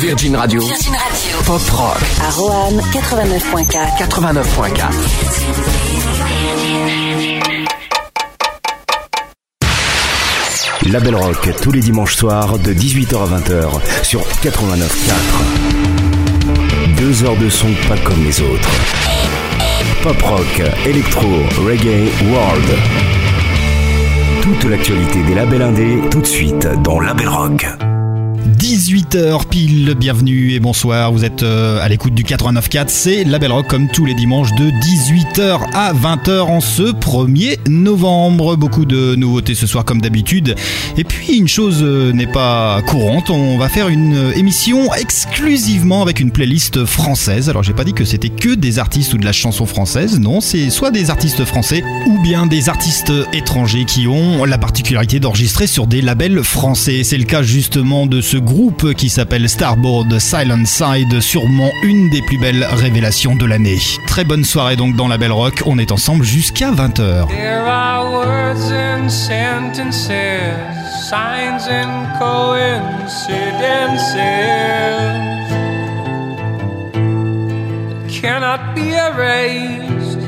Virgin Radio. Virgin Radio. Pop Rock. À Roanne, 89.4. 89.4. La Belle Rock, tous les dimanches soirs de 18h à 20h sur 89.4. Deux heures de son pas comme les autres. Pop rock, électro, reggae, world. Toute l'actualité des labels indés, tout de suite dans La Belle Rock. 18h pile, bienvenue et bonsoir, vous êtes euh, à l'écoute du 89.4, c'est La Belle Rock comme tous les dimanches de 18h à 20h en ce 1er novembre. Beaucoup de nouveautés ce soir comme d'habitude. Et puis une chose euh, n'est pas courante, on va faire une euh, émission exclusivement avec une playlist française. Alors j'ai pas dit que c'était que des artistes ou de la chanson française, non, c'est soit des artistes français ou bien des artistes étrangers qui ont la particularité d'enregistrer sur des labels français. C'est le cas justement de ce groupe qui s'appelle Starboard Silent Side, sûrement une des plus belles révélations de l'année. Très bonne soirée donc dans la Belle Rock, on est ensemble jusqu'à 20h. There are words and sentences, signs and coincidences cannot be erased.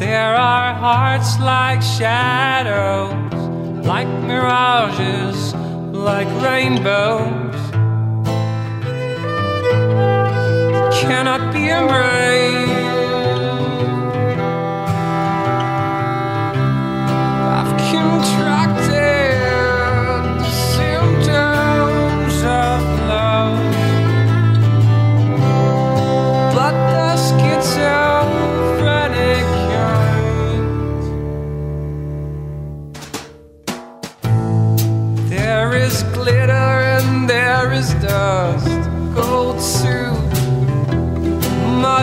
There are hearts like shadows, like mirages, like rainbows. cannot be embraced.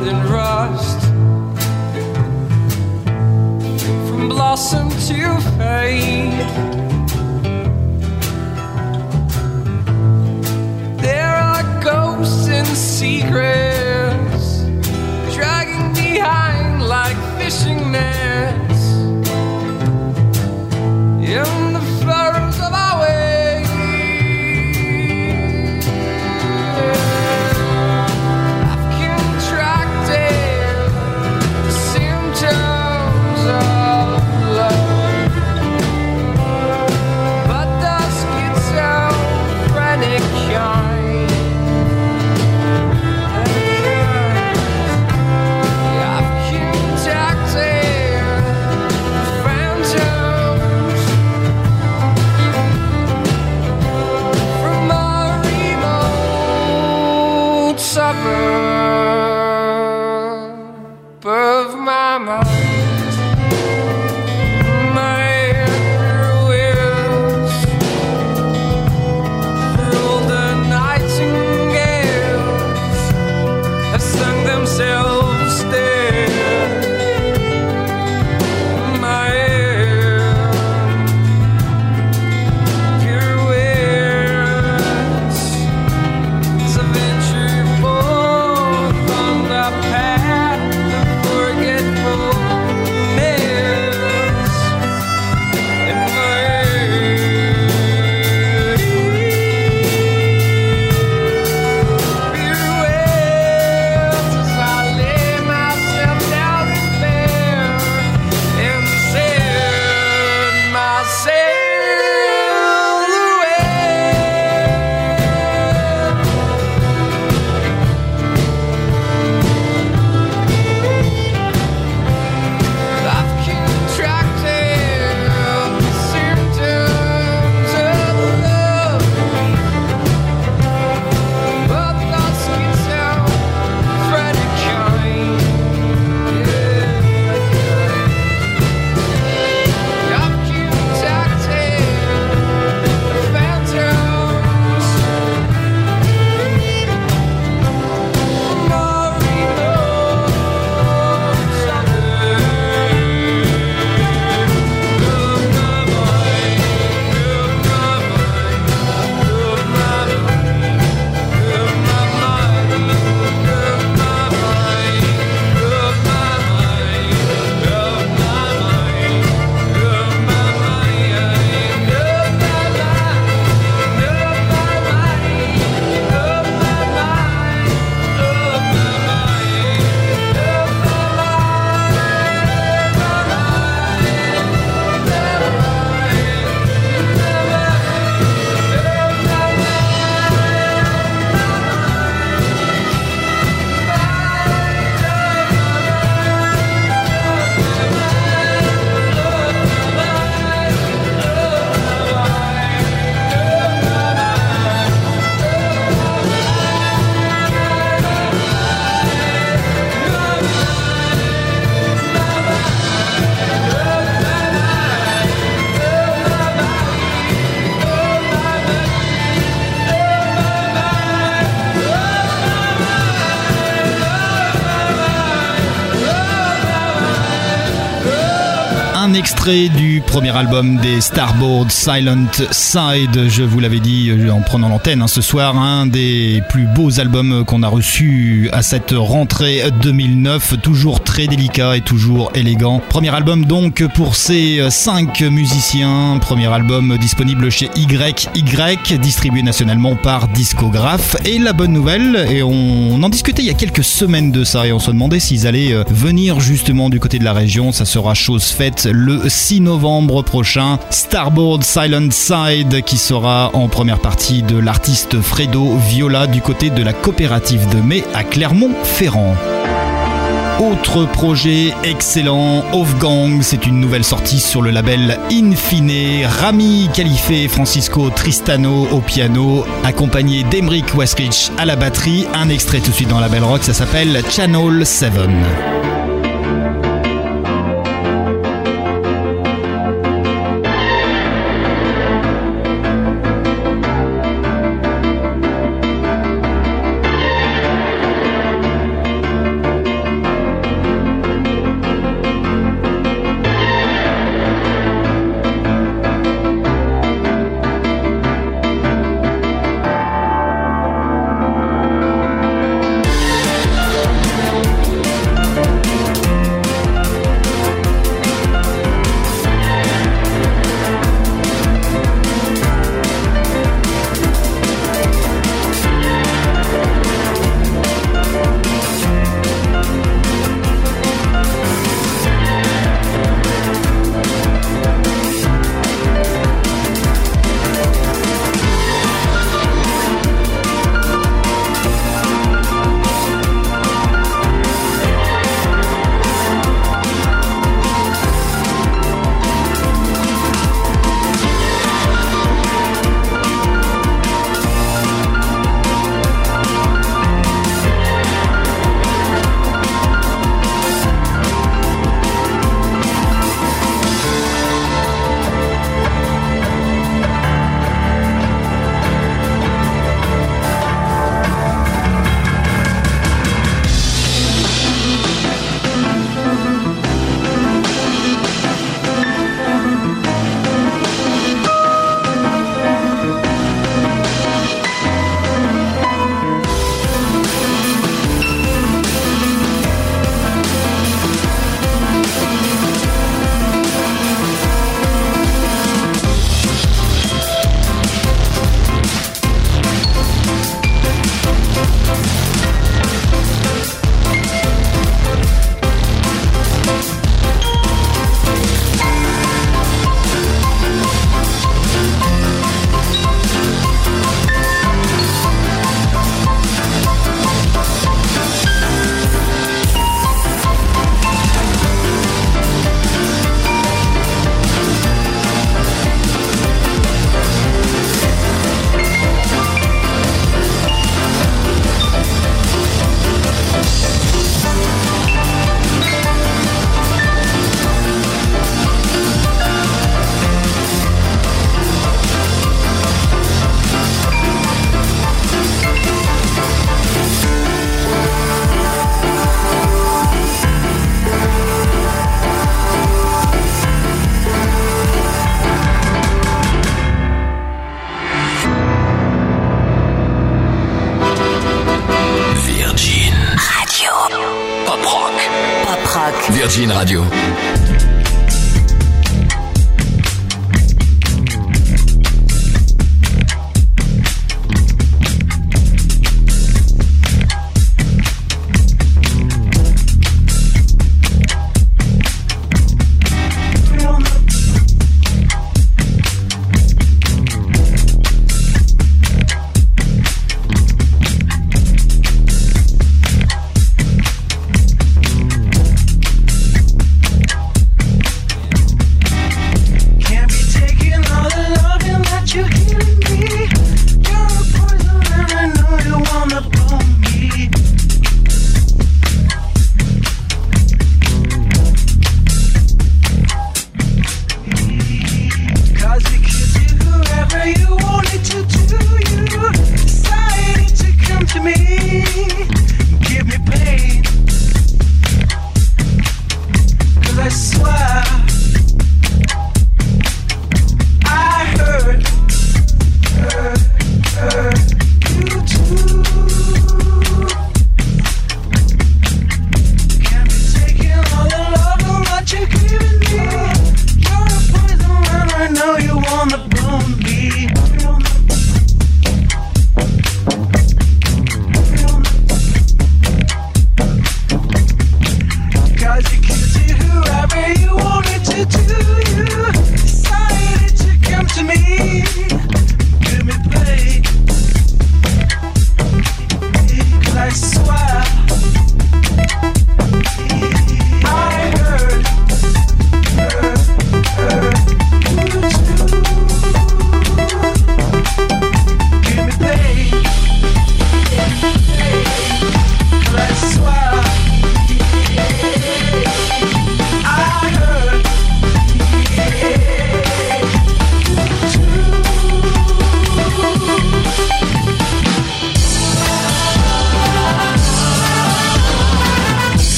And rust from blossom to fade. There are ghosts and secrets dragging behind like fishing nets in du premier album des Starboard Silent Side. Je vous l'avais dit euh, en prenant l'antenne hein, ce soir, un des plus beaux albums qu'on a reçus à cette rentrée 2009. Toujours très délicat et toujours élégant. Premier album donc pour ces euh, cinq musiciens. Premier album disponible chez YY, distribué nationalement par Discographe. Et la bonne nouvelle, et on en discutait il y a quelques semaines de ça, et on se demandait s'ils allaient euh, venir justement du côté de la région. Ça sera chose faite le 6 novembre prochain. Starboard Silent Side qui sera en première partie de l'artiste Fredo Viola du côté de la coopérative de mai à Clermont-Ferrand. Autre projet excellent, Gang, c'est une nouvelle sortie sur le label Infine. Rami Khalife Francisco Tristano au piano, accompagné d'Emeric Westrich à la batterie. Un extrait tout de suite dans la Belle Rock, ça s'appelle Channel 7.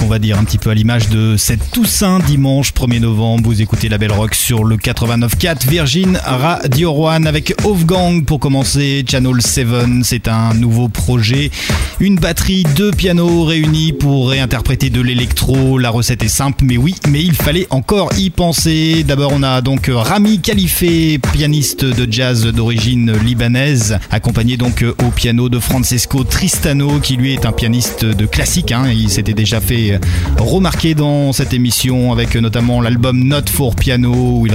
On va dire, un petit peu à l'image de cette Toussaint dimanche 1er novembre. Vous écoutez la Belle Rock sur le 89.4 Virgin Radio One avec Wolfgang pour commencer. Channel 7, c'est un nouveau projet. Une batterie, deux pianos réunis pour réinterpréter de l'électro. La recette est simple, mais oui, mais il fallait encore y penser. D'abord, on a donc Rami Khalife, pianiste de jazz d'origine libanaise, accompagné donc au piano de Francesco Tristano, qui lui est un pianiste de classique. hein. Il s'était déjà fait remarquer dans cette émission avec notamment l'album Note for Piano où il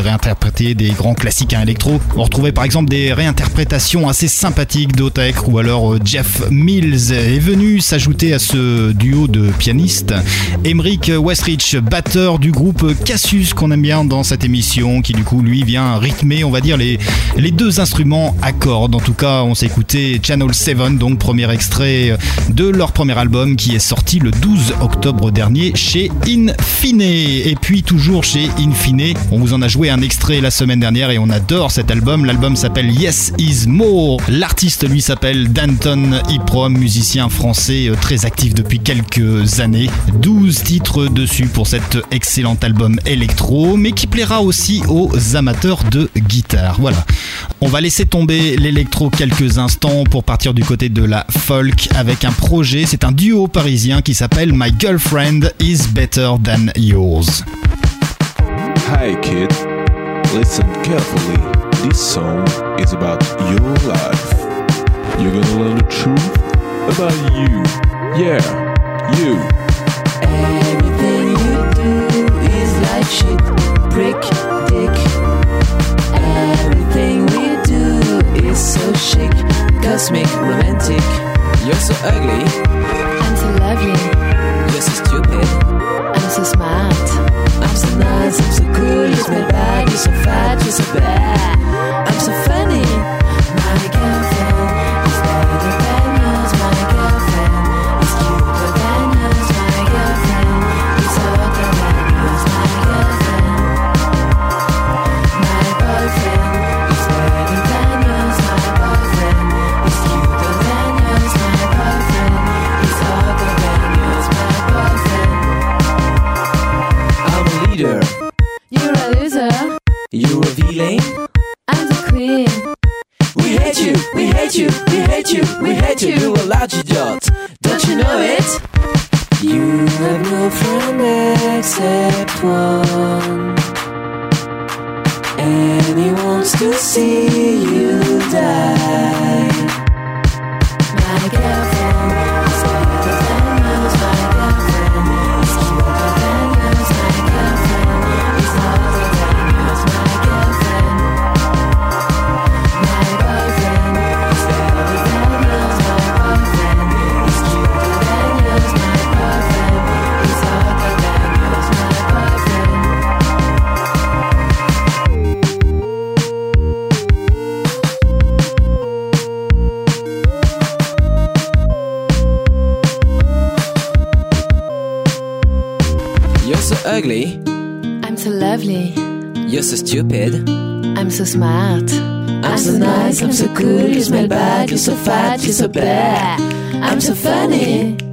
des grands classiques hein, électro. On retrouvait par exemple des réinterprétations assez sympathiques d'Otek ou alors euh, Jeff Mills est venu s'ajouter à ce duo de pianistes. Emeric Westrich, batteur du groupe Cassius qu'on aime bien dans cette émission, qui du coup lui vient rythmer, on va dire, les, les deux instruments à cordes. En tout cas, on s'est écouté Channel 7, donc premier extrait de leur premier album qui est sorti le 12 octobre dernier chez Infine. Et puis toujours chez Infine, on vous en a joué un extrait la semaine dernière et on adore cet album. L'album s'appelle Yes Is More. L'artiste lui s'appelle Danton Iprom, musicien français euh, très actif depuis quelques années. 12 titres dessus pour cet excellent album électro, mais qui plaira aussi aux amateurs de guitare. Voilà. On va laisser tomber l'électro quelques instants pour partir du côté de la folk avec un projet. C'est un duo parisien qui s'appelle My Girlfriend Is Better Than Yours. Hi kid, listen carefully. This song is about your life. You're gonna learn the truth about you. Yeah, you. Everything you do is like shit, brick, dick. Everything we do is so chic, cosmic, romantic. You're so ugly, I'm so lovely, you're so stupid. I'm so smart. So nice, I'm so cool, you smell bad, you're so fat, you're so bad. I'm so funny. My girlfriend hate you, we hate you, we hate you, we hate you. You're a large idiot. Don't you know it? You have no friend except one. And he wants to see you die. You're so stupid. I'm so smart. I'm so nice, I'm so cool, you smell bad, you're so fat, you're so bad. I'm so funny.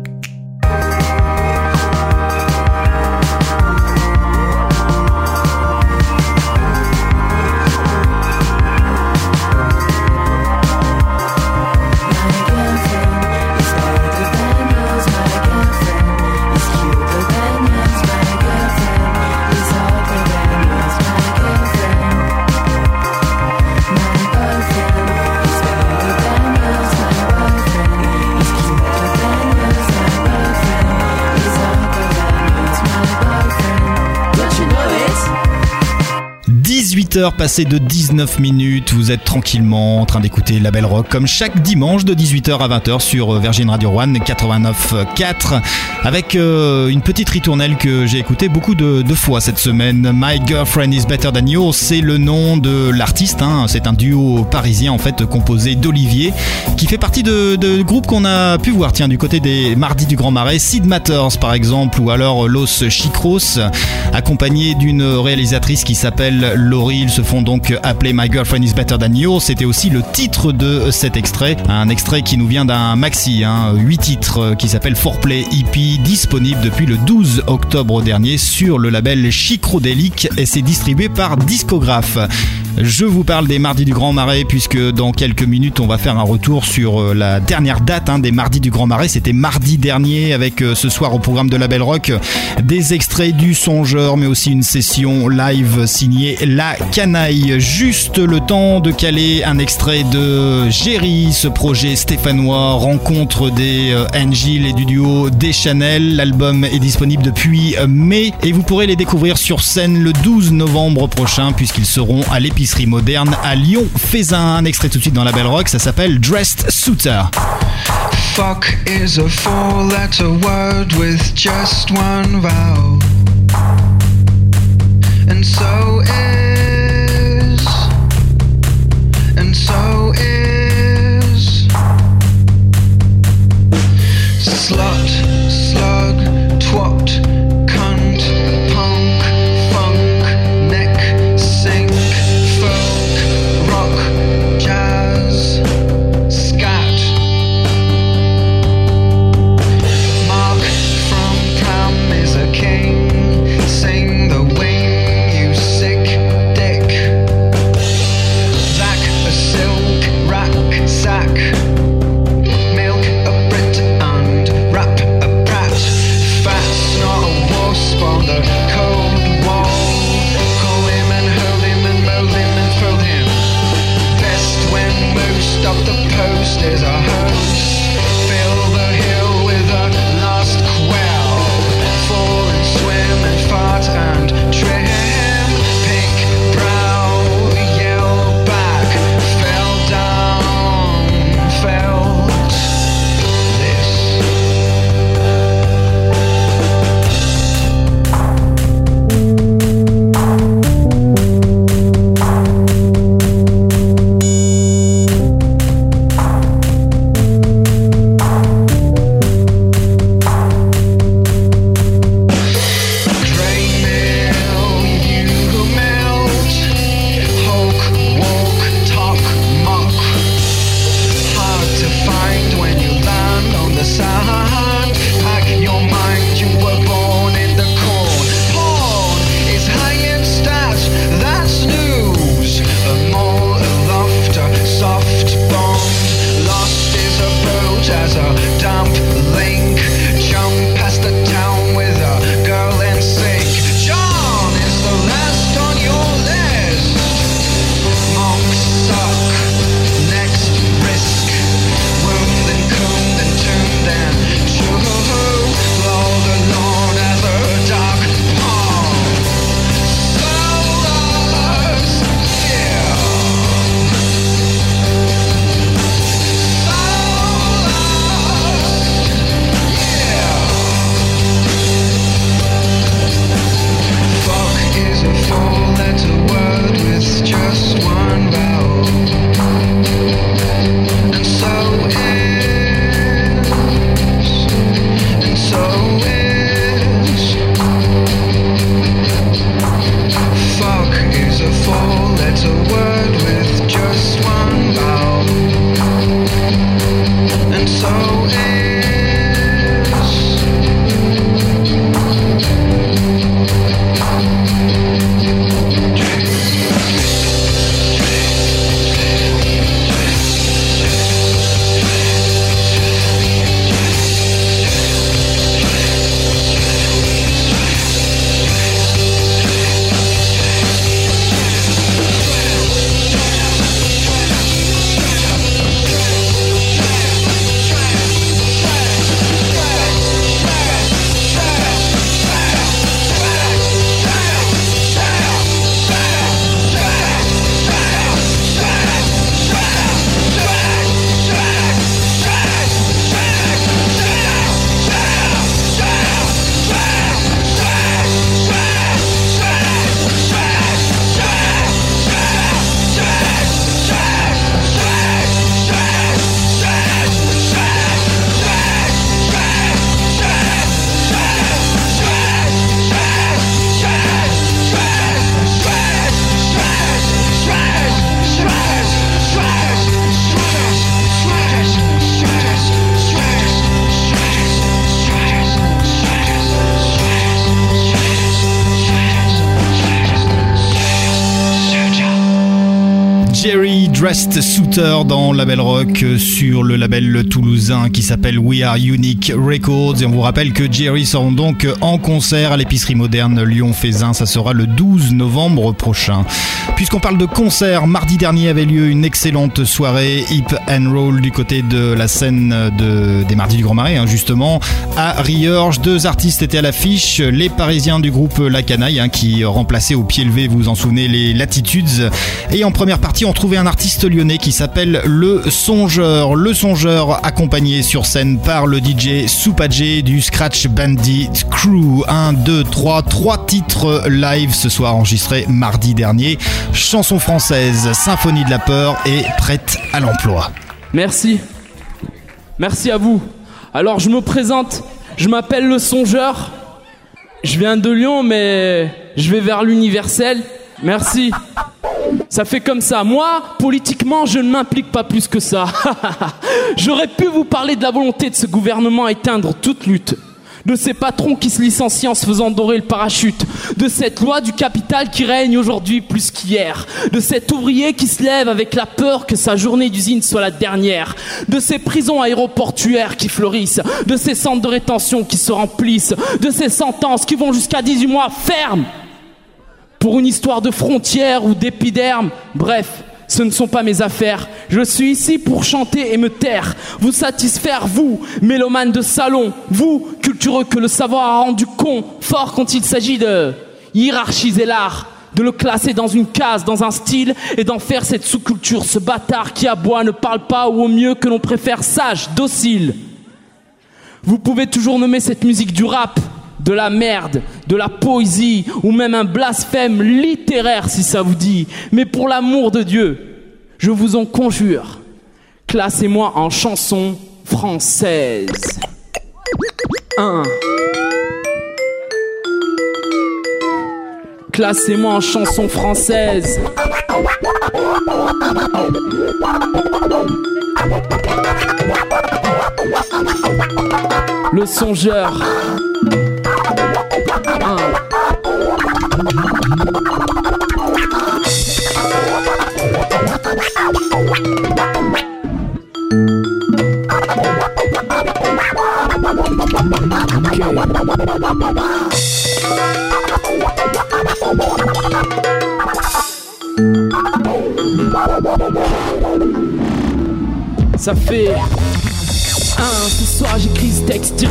18h passées de 19 minutes, vous êtes tranquillement en train d'écouter La Belle Rock comme chaque dimanche de 18h à 20h sur Virgin Radio One 89.4 avec euh, une petite ritournelle que j'ai écoutée beaucoup de, fois cette semaine. My Girlfriend is Better Than Yours, c'est le nom de l'artiste, hein. c'est un duo parisien en fait composé d'Olivier qui fait partie de, de groupes qu'on a pu voir tiens du côté des Mardis du Grand Marais, Sid Matters par exemple ou alors Los Chicros accompagné d'une réalisatrice qui s'appelle Laurie. Ils se font donc appeler My Girlfriend is Better Than Yours. C'était aussi le titre de cet extrait, un extrait qui nous vient d'un maxi, hein, 8 titres qui s'appelle Foreplay EP, disponible depuis le 12 octobre dernier sur le label Chicrodélique et c'est distribué par Discographe. Je vous parle des Mardis du Grand Marais puisque dans quelques minutes on va faire un retour sur euh, la dernière date hein, des Mardis du Grand Marais. C'était mardi dernier avec euh, ce soir au programme de la Belle Rock des extraits du Songeur mais aussi une session live signée La Canaille. Juste le temps de caler un extrait de Jerry, ce projet stéphanois, rencontre des euh, Angel et du duo des Chanel. L'album est disponible depuis euh, mai et vous pourrez les découvrir sur scène le 12 novembre prochain puisqu'ils seront à l'épicerie moderne à Lyon. Fais un extrait tout de suite dans la Belle Rock, ça s'appelle Dressed Suitor. 18h dans Label Rock euh, sur le label toulousain qui s'appelle We Are Unique Records. Et on vous rappelle que Jerry sera donc en concert à l'épicerie moderne Lyon-Fézin. Ça sera le 12 novembre prochain. Puisqu'on parle de concert, mardi dernier avait lieu une excellente soirée hip and roll du côté de la scène de, des Mardis du Grand Marais, hein, justement, à Riorges. Deux artistes étaient à l'affiche, les Parisiens du groupe La Canaille, hein, qui remplaçaient au pied levé, vous vous en souvenez, les Latitudes. Et en première partie, on trouvait un artiste lyonnais qui s'appelle Le Songeur. Le Songeur accompagné sur scène par le DJ Soupadjé du Scratch Bandit Crew. 1, 2, 3, 3 titres live ce soir enregistrés mardi dernier. Chanson française, Symphonie de la peur et prête à l'emploi. Merci. Merci à vous. Alors je me présente, je m'appelle le songeur. Je viens de Lyon mais je vais vers l'universel. Merci. Ça fait comme ça. Moi, politiquement, je ne m'implique pas plus que ça. J'aurais pu vous parler de la volonté de ce gouvernement à éteindre toute lutte. De ces patrons qui se licencient en se faisant dorer le parachute. De cette loi du capital qui règne aujourd'hui plus qu'hier. De cet ouvrier qui se lève avec la peur que sa journée d'usine soit la dernière. De ces prisons aéroportuaires qui fleurissent. De ces centres de rétention qui se remplissent. De ces sentences qui vont jusqu'à 18 mois fermes pour une histoire de frontières ou d'épiderme. Bref, ce ne sont pas mes affaires. Je suis ici pour chanter et me taire, vous satisfaire, vous, mélomane de salon, vous, cultureux que le savoir a rendu con, fort quand il s'agit de hiérarchiser l'art, de le classer dans une case, dans un style, et d'en faire cette sous-culture, ce bâtard qui aboie, ne parle pas ou au mieux que l'on préfère sage, docile. Vous pouvez toujours nommer cette musique du rap, de la merde, de la poésie ou même un blasphème littéraire si ça vous dit. Mais pour l'amour de Dieu, je vous en conjure, classez-moi en chanson française. 1. Classez-moi en chanson française. Le songeur. Ça fait ce soir j'écris ce texte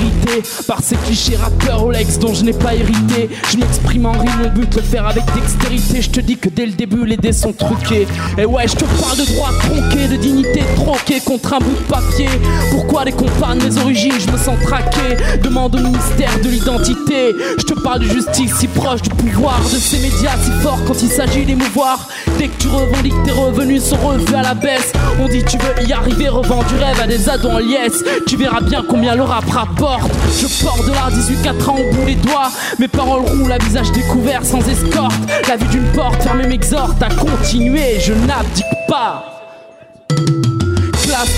par ces clichés rappeurs Rolex dont je n'ai pas hérité. Je m'exprime en rime, mon but le faire avec dextérité. Je te dis que dès le début les dés sont truqués. Et ouais, je te parle de droit tronqué, de dignité troquée contre un bout de papier. Pourquoi les compares de mes origines, je me sens traqué? Demande au ministère de l'identité. Je te parle de justice si proche du pouvoir, de ces médias si forts quand il s'agit d'émouvoir. Que tu revendiques tes revenus sont revus à la baisse. On dit tu veux y arriver, revends du rêve à des ados en liesse. Tu verras bien combien le rap rapporte. Je porte de l'art 18-4 ans au bout les doigts. Mes paroles roulent à visage découvert sans escorte. La vue d'une porte fermée m'exhorte à continuer. Je n'abdique pas.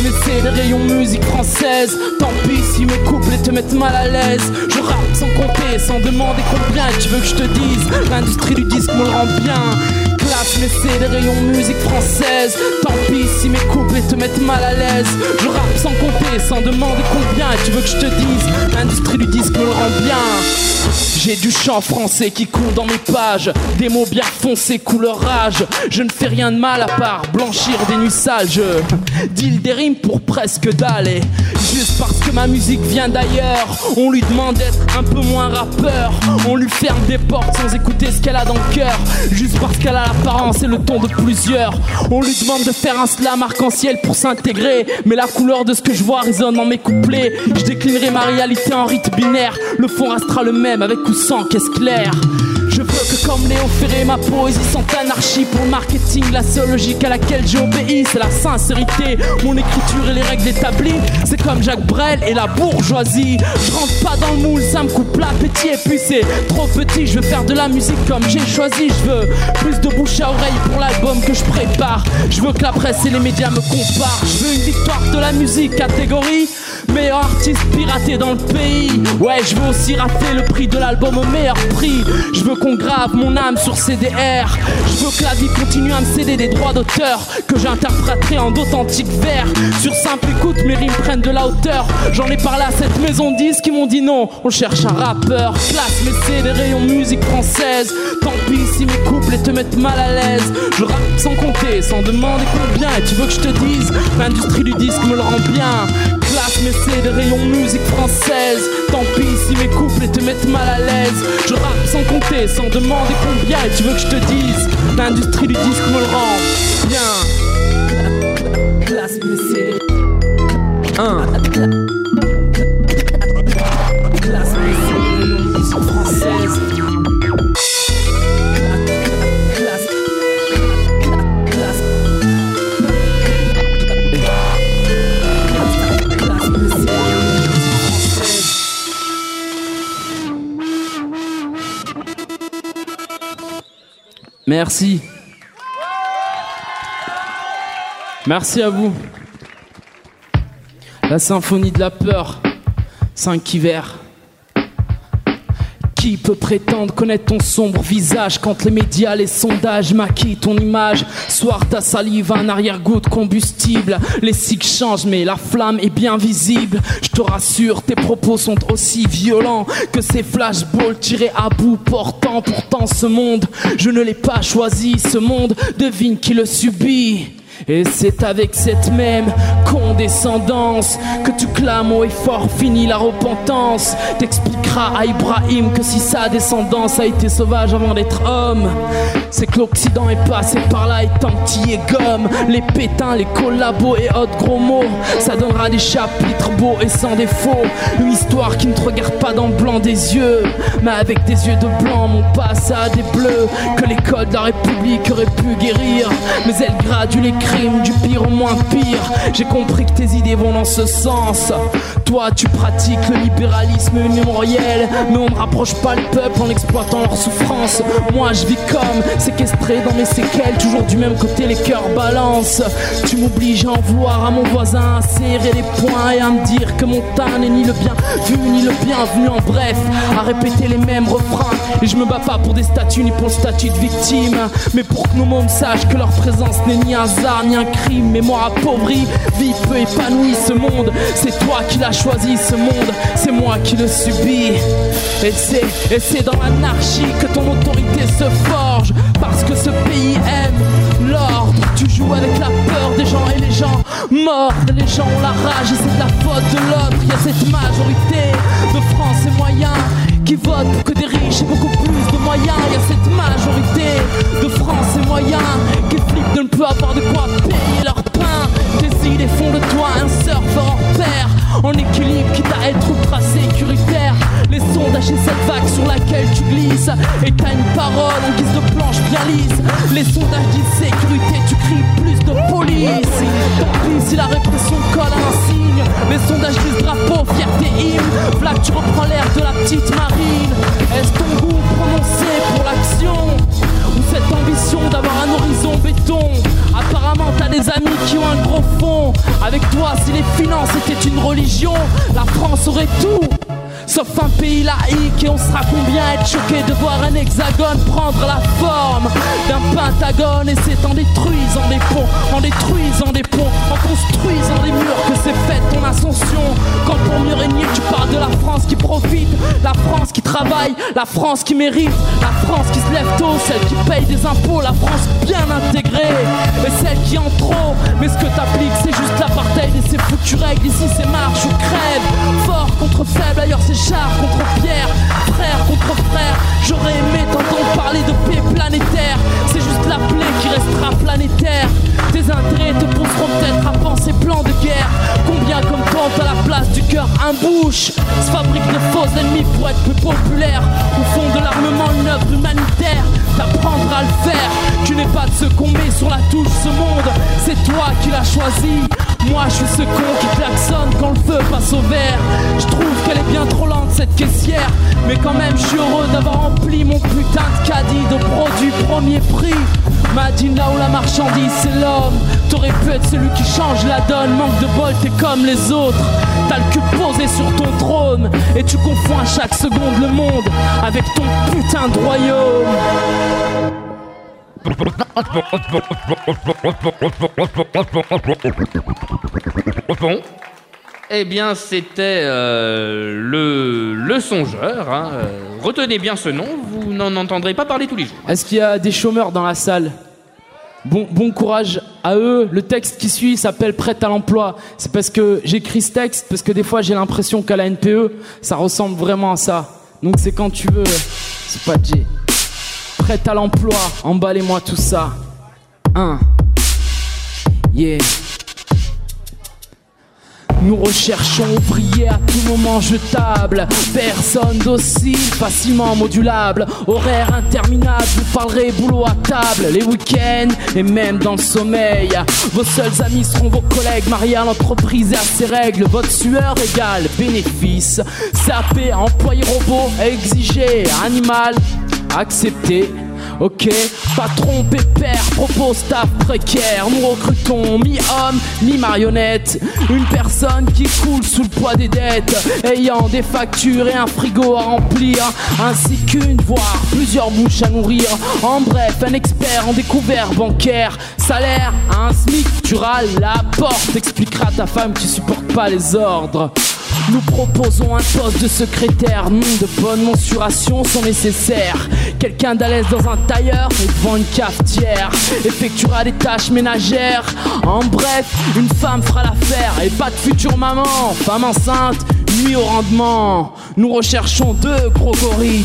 Mais c'est les rayons musique française. Tant pis si mes couplets te mettent mal à l'aise. Je rappe sans compter, sans demander combien tu veux que je te dise. L'industrie du disque me rend bien. Classe mais c'est les rayons musique française. Tant pis si mes couplets te mettent mal à l'aise. Je rappe sans compter, sans demander combien tu veux que je te dise. L'industrie du disque me le rend bien. J'ai du chant français qui coule dans mes pages, des mots bien foncés, couleur rage. Je ne fais rien de mal à part blanchir des nuits sales. Je deal des rimes pour presque dalle. Et juste parce que ma musique vient d'ailleurs, on lui demande d'être un peu moins rappeur. On lui ferme des portes sans écouter ce qu'elle a dans le cœur. Juste parce qu'elle a l'apparence et le ton de plusieurs. On lui demande de faire un slam arc-en-ciel pour s'intégrer. Mais la couleur de ce que je vois résonne dans mes couplets. Je déclinerai ma réalité en rythme binaire. Le fond restera le même avec ou sans caisse claire. Comme Léo Ferré, ma poésie sans anarchie pour le marketing. La seule logique à laquelle j'obéis, c'est la sincérité. Mon écriture et les règles établies, c'est comme Jacques Brel et la bourgeoisie. Je rentre pas dans le moule, ça me coupe l'appétit. Et puis c'est trop petit, je veux faire de la musique comme j'ai choisi. Je veux plus de bouche à oreille pour l'album que je prépare. Je veux que la presse et les médias me comparent. Je veux une victoire de la musique, catégorie. Meilleur artiste piraté dans le pays. Ouais, je veux aussi rater le prix de l'album au meilleur prix. Je veux qu'on grave mon âme sur CDR. Je veux que la vie continue à me céder des droits d'auteur que j'interpréterai en d'authentiques vers. Sur simple écoute, mes rimes prennent de la hauteur. J'en ai parlé à cette maison de disques qui m'ont dit non. On cherche un rappeur, classe, c'est des rayons musique française. Tant pis si mes couples te mettent mal à l'aise. Je rappe sans compter, sans demander combien. Et tu veux que je te dise, l'industrie du disque me le rend bien. MSC des rayons musique française. Tant pis si mes couples te mettent mal à l'aise. Je rappe sans compter, sans demander combien. Et tu veux que je te dise, l'industrie du disque me le rend bien. Place 1 Merci. Merci à vous. La symphonie de la peur, cinq hivers. Qui peut prétendre connaître ton sombre visage quand les médias, les sondages maquillent ton image? Soir ta salive, un arrière-goût de combustible. Les cycles changent, mais la flamme est bien visible. Je te rassure, tes propos sont aussi violents que ces flashballs tirés à bout portant. Pourtant, ce monde, je ne l'ai pas choisi. Ce monde, devine qui le subit. Et c'est avec cette même condescendance que tu clames haut et fort, fini la repentance. T'expliqueras à Ibrahim que si sa descendance a été sauvage avant d'être homme, c'est que l'Occident est passé par là et tant et gomme. Les pétins, les collabos et autres gros mots, ça donnera des chapitres beaux et sans défaut. Une histoire qui ne te regarde pas dans le blanc des yeux, mais avec des yeux de blanc, mon passé à des bleus. Que l'école de la République aurait pu guérir, mais elle gradue les du pire au moins pire. J'ai compris que tes idées vont dans ce sens. Toi, tu pratiques le libéralisme mémoriel, mais on ne rapproche pas le peuple en exploitant leur souffrance. Moi, je vis comme séquestré dans mes séquelles, toujours du même côté, les cœurs balancent. Tu m'obliges à en vouloir à mon voisin, à serrer les poings et à me dire que mon teint n'est ni le bien vu ni le bienvenu. En bref, à répéter les mêmes refrains. Et je me bats pas pour des statuts ni pour le statut de victime, mais pour que nos mômes sachent que leur présence n'est ni un hasard ni un crime. Mémoire appauvrie, vie peu épanouie. Ce monde, c'est toi qui l'as choisi. Ce monde, c'est moi qui le subis. Et c'est, dans l'anarchie que ton autorité se forge. Parce que ce pays aime l'ordre. Tu joues avec la peur des gens et les gens mordent. Les gens ont la rage et c'est de la faute de l'autre. Il y a cette majorité de Français moyens qui votent pour que des riches aient beaucoup plus de moyens. Il y a cette majorité de Français moyens qui flippent de ne plus avoir de quoi payer leur pain. Tes idées font de toi un surfeur hors pair. En équilibre, quitte à être ultra sécuritaire. Les sondages et cette vague sur laquelle tu glisses. Et t'as une parole en guise de planche bien lisse. Les sondages disent sécurité, tu cries plus de police. Si la répression colle à un signe. Les sondages disent drapeau, fierté, hymne. Black, tu reprends l'air de la petite marine. Est-ce ton goût prononcé pour l'action Ou cette ambition d'avoir un horizon béton? Apparemment, t'as des amis qui ont un gros fond. Avec toi, si les finances étaient une religion, la France aurait tout. Sauf un pays laïque et on sera combien à être choqué de voir un hexagone prendre la forme d'un pentagone et c'est en détruisant des ponts, en détruisant des ponts, en construisant des murs que c'est fait ton ascension. Quand pour mieux régner tu parles de la France qui profite, la France qui travaille, la France qui mérite, la France qui se lève tôt, celle qui paye des impôts, la France bien intégrée et celle qui en trop. Mais ce que t'appliques c'est juste l'apartheid et c'est foutu règles, ici c'est marche ou crève, fort contre faible, ailleurs c'est char contre pierre, frère contre frère. J'aurais aimé t'entendre parler de paix planétaire. C'est juste la plaie qui restera planétaire. Tes intérêts te pousseront peut-être à penser plan de guerre. Combien comme pompe à la place du cœur un bouche se fabrique de faux ennemis pour être plus populaire. Au fond de l'armement, une œuvre humanitaire. T'apprendras à le faire. Tu n'es pas de ceux qu'on met sur la touche ce monde. C'est toi qui l'as choisi. Moi je suis ce con qui klaxonne quand le feu passe au vert Je trouve qu'elle est bien trop lente cette caissière. Mais quand même je suis heureux d'avoir rempli mon putain de caddie de produits premier prix. Madine là où la marchandise c'est l'homme. T'aurais pu être celui qui change la donne. Manque de bol t'es comme les autres. T'as le cul posé sur ton trône. Et tu confonds à chaque seconde le monde Avec ton putain de royaume. Eh bien, c'était euh, le, songeur. hein. Euh, Retenez bien ce nom, vous n'en entendrez pas parler tous les jours. Est-ce qu'il y a des chômeurs dans la salle? Bon, bon courage à eux. Le texte qui suit s'appelle Prête à l'emploi. C'est parce que j'écris ce texte, parce que des fois j'ai l'impression qu'à la NPE, ça ressemble vraiment à ça. Donc c'est quand tu veux. C'est pas J. Prête à l'emploi, emballez-moi tout ça. 1. Yeah. Nous recherchons ouvriers à tout moment jetables, personne docile, facilement modulable, horaire interminable, vous parlerez boulot à table, les week-ends et même dans le sommeil. Vos seuls amis seront vos collègues, mariés à l'entreprise et à ses règles, votre sueur égale bénéfice, sapé, employé robot, exigé, animal, accepté. Ok, patron pépère, propos staff précaire, nous recrutons mi-homme, mi-marionnette, une personne qui coule sous le poids des dettes, ayant des factures et un frigo à remplir, ainsi qu'une voire plusieurs bouches à nourrir. En bref, un expert en découvert bancaire, salaire à un SMIC, tu râles la porte, expliquera ta femme que tu supportes pas les ordres. Nous proposons un poste de secrétaire, de bonnes mensurations sont nécessaires. Quelqu'un d'à l'aise dans un tailleur et devant une cafetière effectuera des tâches ménagères. En bref, une femme fera l'affaire et pas de future maman, femme enceinte. Nuit au rendement, nous recherchons deux gros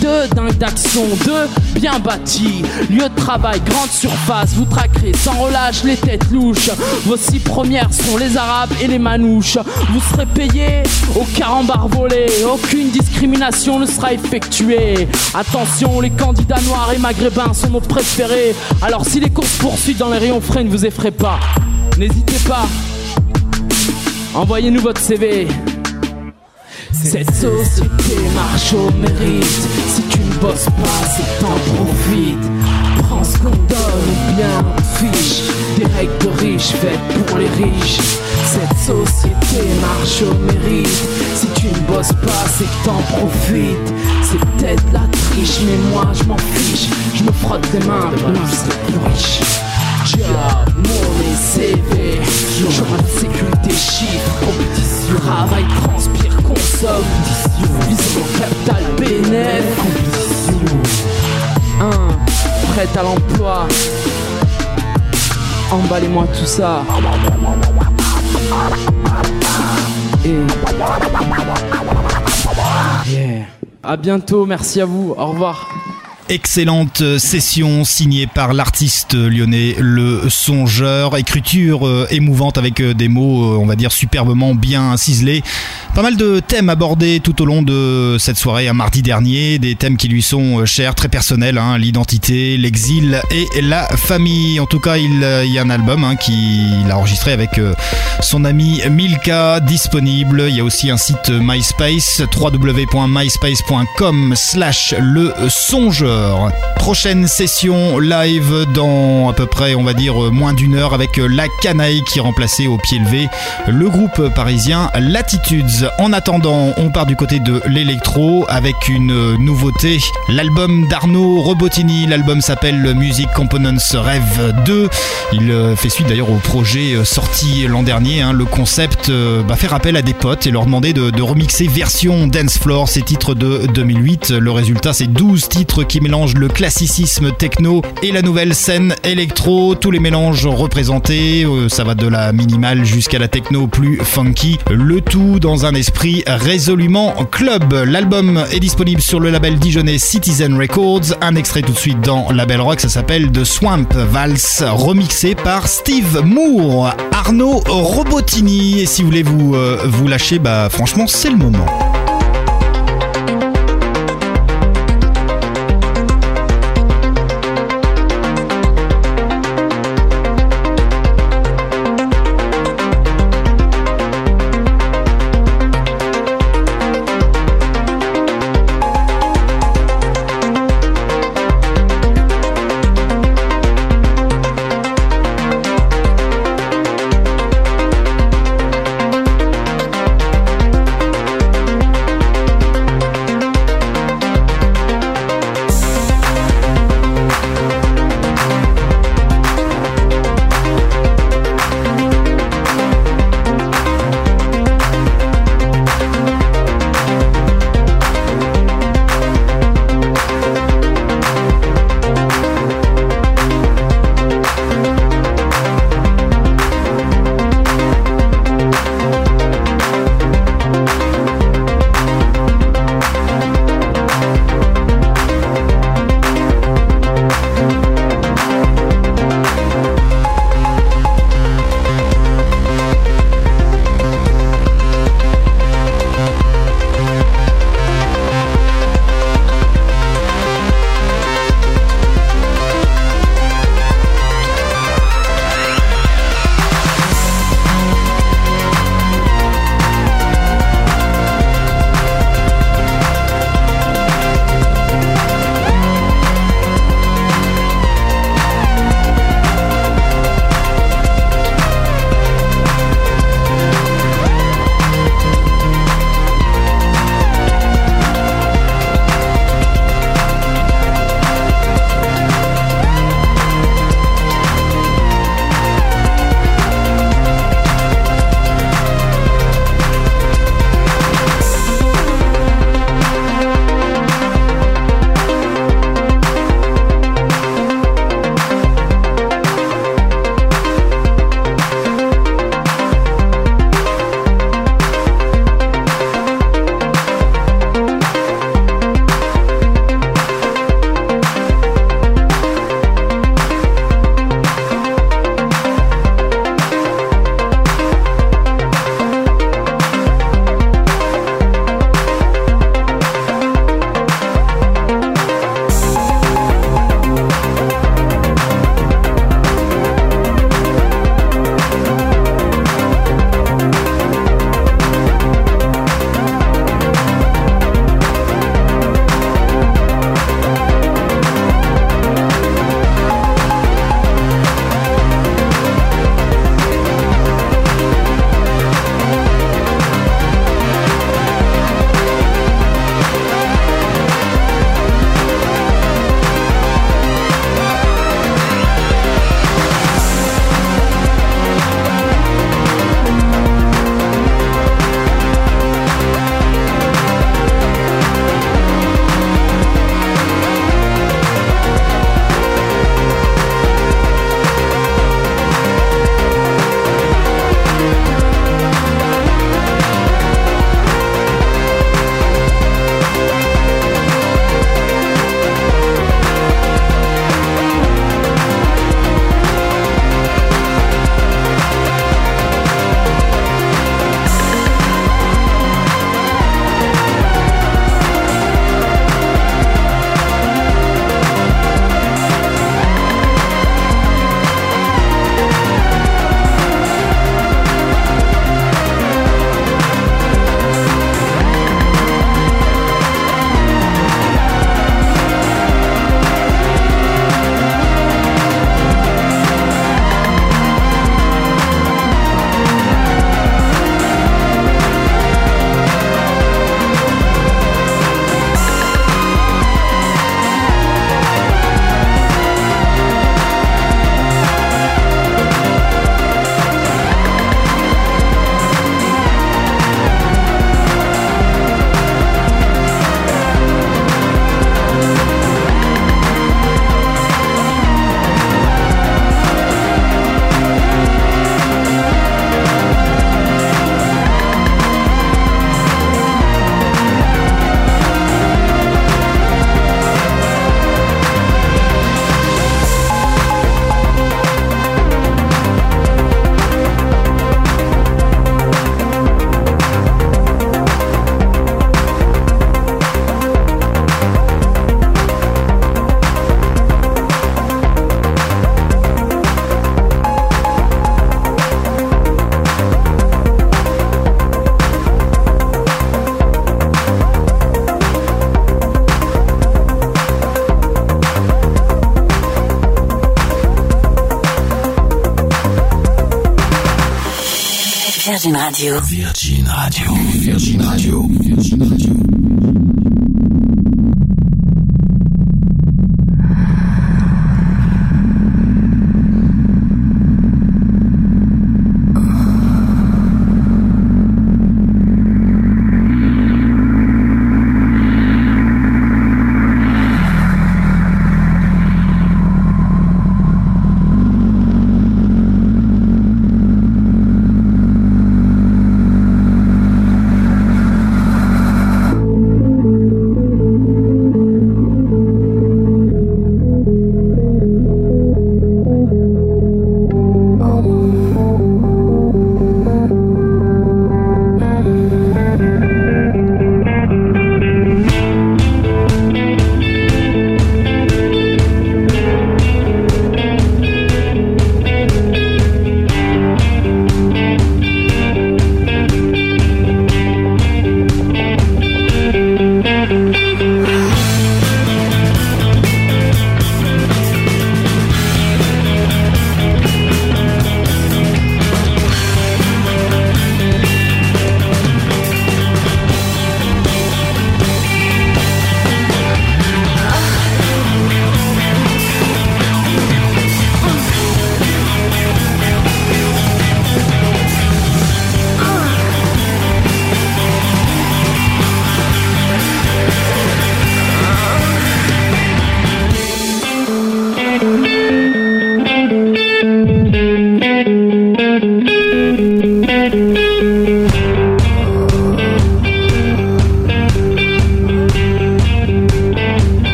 deux dingues d'action, deux bien bâtis. Lieu de travail, grande surface, vous traquerez sans relâche les têtes louches. Vos six premières seront les arabes et les manouches. Vous serez payés au carambar volé, aucune discrimination ne sera effectuée. Attention, les candidats noirs et maghrébins sont nos préférés. Alors si les courses poursuites dans les rayons frais ne vous effraient pas, n'hésitez pas. Envoyez-nous votre CV. Cette société marche au mérite. Si tu ne bosses pas, c'est t'en profites. Prends ce qu'on donne fiche. Des règles de riches faites pour les riches. Cette société marche au mérite. Si tu ne bosses pas, c'est que t'en profites. C'est peut-être la triche, mais moi je m'en fiche. Je me frotte les mains, je serai plus riche. Job, monnaie, CV, j'aurai la sécurité, chiffres, compétition, travail, transpire, consomme, vision, capital, bénéf, compétition. 1. Prête à l'emploi. Emballez-moi tout ça. Et. Yeah. À bientôt, merci à vous, au revoir. Excellente session signée par l'artiste lyonnais Le Songeur. Écriture euh, émouvante avec euh, des mots, euh, on va dire, superbement bien ciselés. Pas mal de thèmes abordés tout au long de cette soirée, un mardi dernier. Des thèmes qui lui sont euh, chers, très personnels. hein, L'identité, l'exil et la famille. En tout cas, il, euh, y a un album hein, qu'il a enregistré avec euh, son ami Milka disponible. Il y a aussi un site MySpace, www.myspace.com slash le songeur. Prochaine session live dans à peu près, on va dire, moins d'une heure avec La Canaille qui remplaçait au pied levé le groupe parisien Latitudes. En attendant, on part du côté de l'électro avec une nouveauté, l'album d'Arnaud Robotini. L'album s'appelle Music Components Rêve 2. Il euh, fait suite d'ailleurs au projet euh, sorti l'an dernier. hein. Le concept euh, bah, faire appel à des potes et leur demander de, remixer version dance floor ces titres de 2008. Le résultat, c'est 12 titres qui mélangent le classicisme techno et la nouvelle scène électro. Tous les mélanges représentés, euh, ça va de la minimale jusqu'à la techno plus funky. Le tout dans un esprit résolument club. L'album est disponible sur le label dijonnais Citizen Records. Un extrait tout de suite dans Label Rock, ça s'appelle The Swamp Vals, remixé par Steve Moore, Arnaud Robotini. Et si vous voulez vous, euh, vous lâcher, bah franchement, c'est le moment. Radio. Virgin Radio.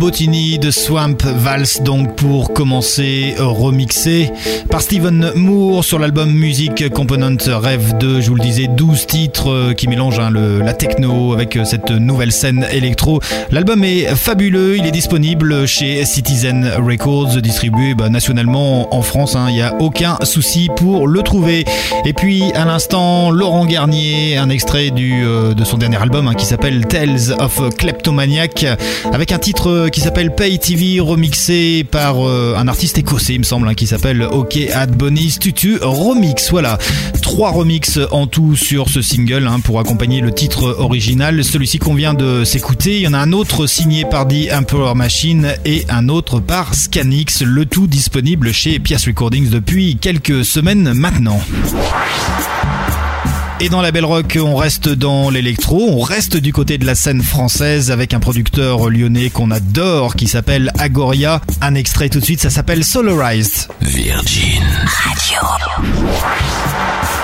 Robotini de Swamp Vals, donc pour commencer, euh, remixé par Steven Moore sur l'album Music Component Rêve 2. Je vous le disais, 12 titres euh, qui mélangent hein, le- la techno avec euh, cette nouvelle scène électro. L'album est fabuleux, il est disponible chez Citizen Records, distribué bah, nationalement en France. hein. Il n'y a aucun souci pour le trouver. Et puis à l'instant, Laurent Garnier, un extrait du, de son dernier album hein, qui s'appelle Tales of Kleptomaniac, avec un titre qui s'appelle Pay TV, remixé par euh, un artiste écossais, il me semble, hein, qui s'appelle OK Ad Bonis Tutu Remix. Voilà, trois remixes en tout sur ce single hein, pour accompagner le titre original. Celui-ci qu'on vient de s'écouter. Il y en a un autre signé par The Emperor Machine et un autre par Scanix. Le tout disponible chez Pias Recordings depuis quelques semaines maintenant. Et dans la Belle Rock, on reste dans l'électro, on reste du côté de la scène française avec un producteur lyonnais qu'on adore qui s'appelle Agoria. Un extrait tout de suite, ça s'appelle Solarized. Virgin. Thank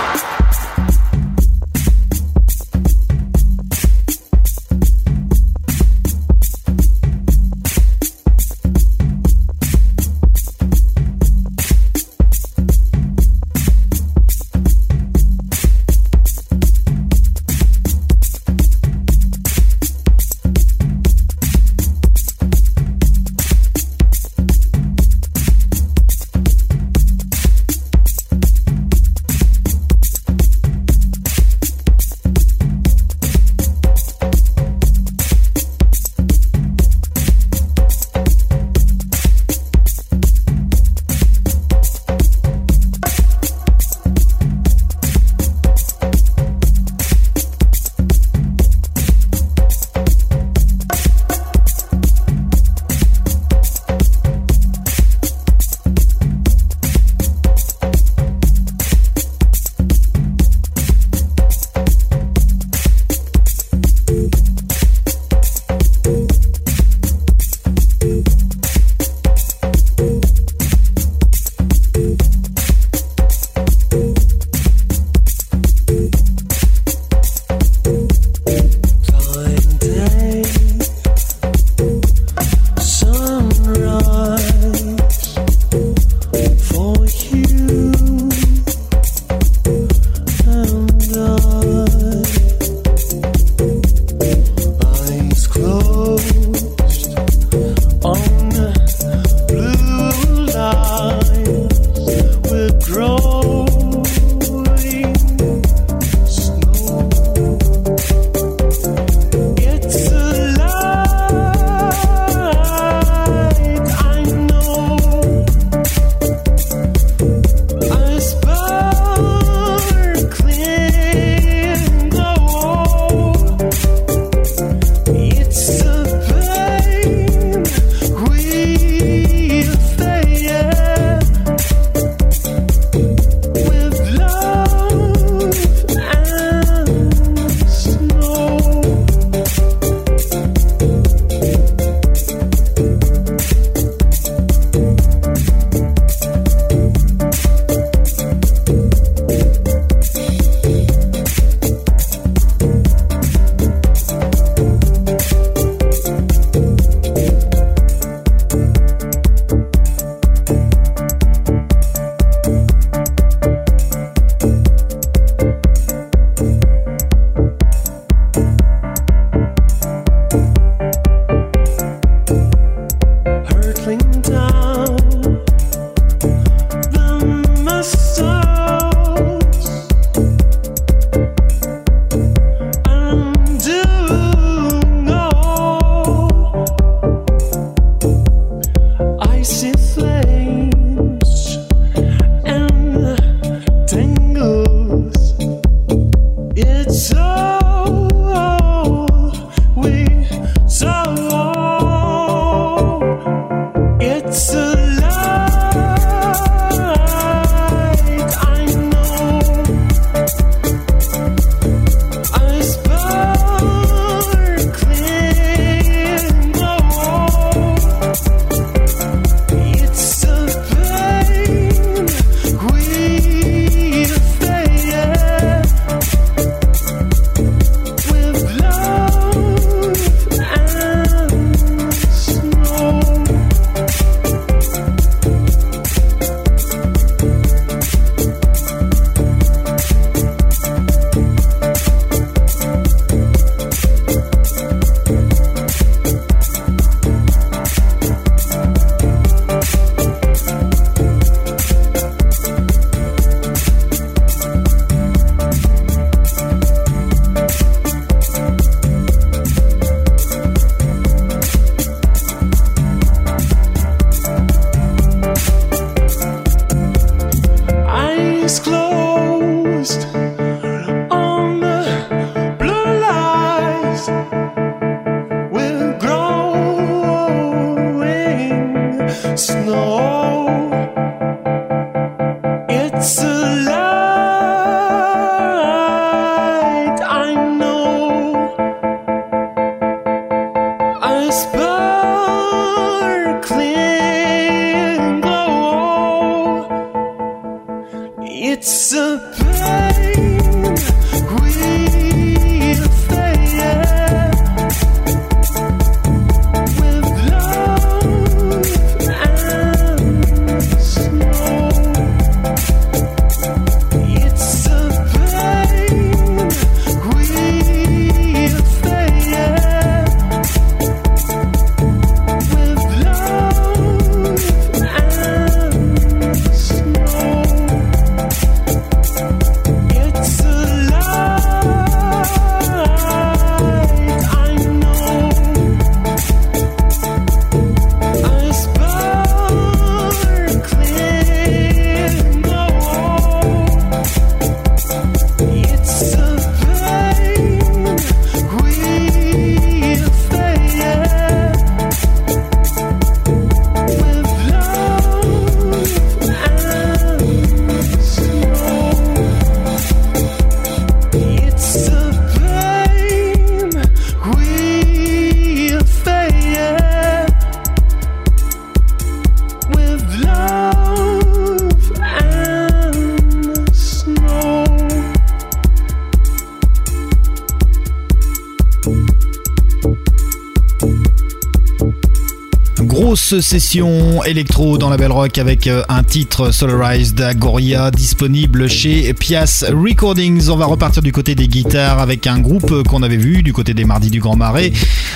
Session électro dans la Belle Rock avec euh, un titre Solarized Agoria disponible chez Pias Recordings. On va repartir du côté des guitares avec un groupe euh, qu'on avait vu du côté des Mardis du Grand Marais.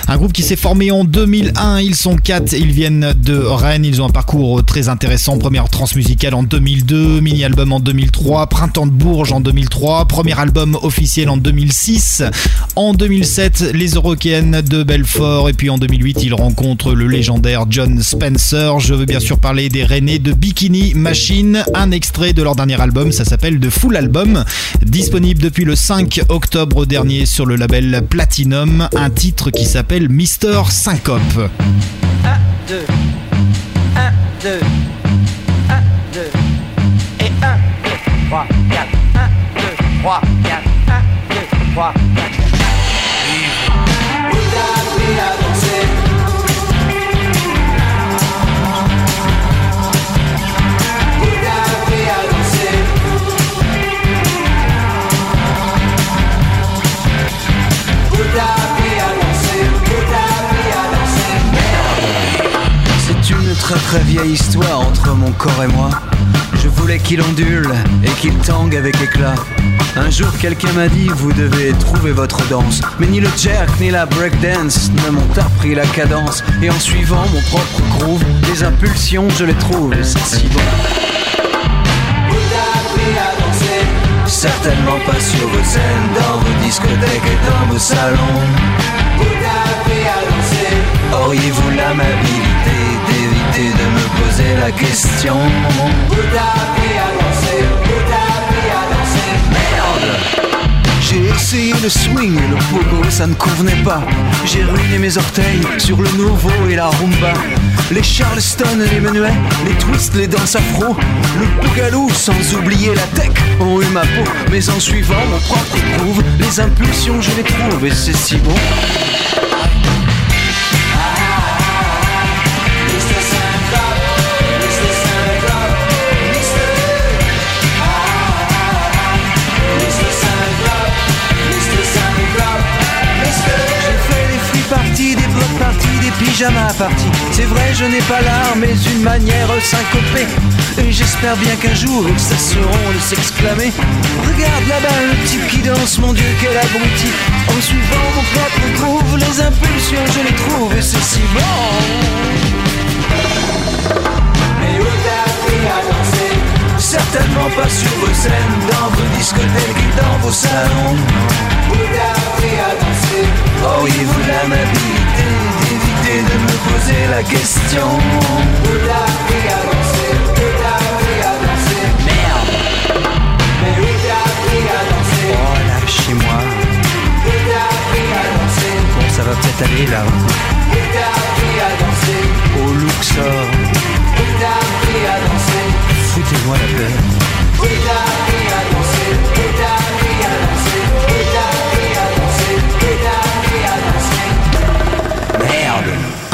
Un groupe qui s'est formé en 2001. Ils sont quatre. Ils viennent de Rennes. Ils ont un parcours très intéressant. Première transmusicale en 2002, mini-album en 2003, Printemps de Bourges en 2003, premier album officiel en 2006. En 2007, les Eurokéennes de Belfort. Et puis en 2008, ils rencontrent le légendaire John Spencer. Je veux bien sûr parler des Rennais de Bikini Machine. Un extrait de leur dernier album, ça s'appelle The Full Album. Disponible depuis le 5 octobre dernier sur le label Platinum. Un titre qui s'appelle Mister Syncope. 1, 2, 1, 2, 1, 2, et 1, 2, 3, 4, 1, 2, 3, 4, 1, 2, 3, 4. Très vieille histoire entre mon corps et moi. Je voulais qu'il ondule et qu'il tangue avec éclat. Un jour quelqu'un m'a dit vous devez trouver votre danse. Mais ni le jerk ni la breakdance ne m'ont appris la cadence. Et en suivant mon propre groove, les impulsions je les trouve c'est si bon. Certainement pas sur vos scènes, dans vos discothèques et dans vos salons. Auriez-vous l'amabilité de me poser la question Merde J'ai essayé le swing et le pogo, ça ne convenait pas. J'ai ruiné mes orteils sur le nouveau et la rumba. Les charleston, les menuets, les twists, les danses afro, le bougalou, sans oublier la tech, ont eu ma peau. Mais en suivant mon propre groove, les impulsions je les trouve et c'est si bon. Pyjamas parties. C'est vrai, je n'ai pas l'art, mais une manière syncopée. Et j'espère bien qu'un jour ils cesseront de s'exclamer. Regarde là-bas le type qui danse, mon Dieu, quel abruti. En suivant mon propre groove, les impulsions je les trouve et c'est si bon. Mais où t'as à danser? Certainement pas sur vos scènes, dans vos discothèques et dans vos salons. Où t'as appris à danser? Auriez-vous l'amabilité de me poser la question. Danser Merde. Oh là, chez moi. Bon, ça va peut-être aller là. T'as appris à danser Au Luxor. Où t'as appris à foutez-moi la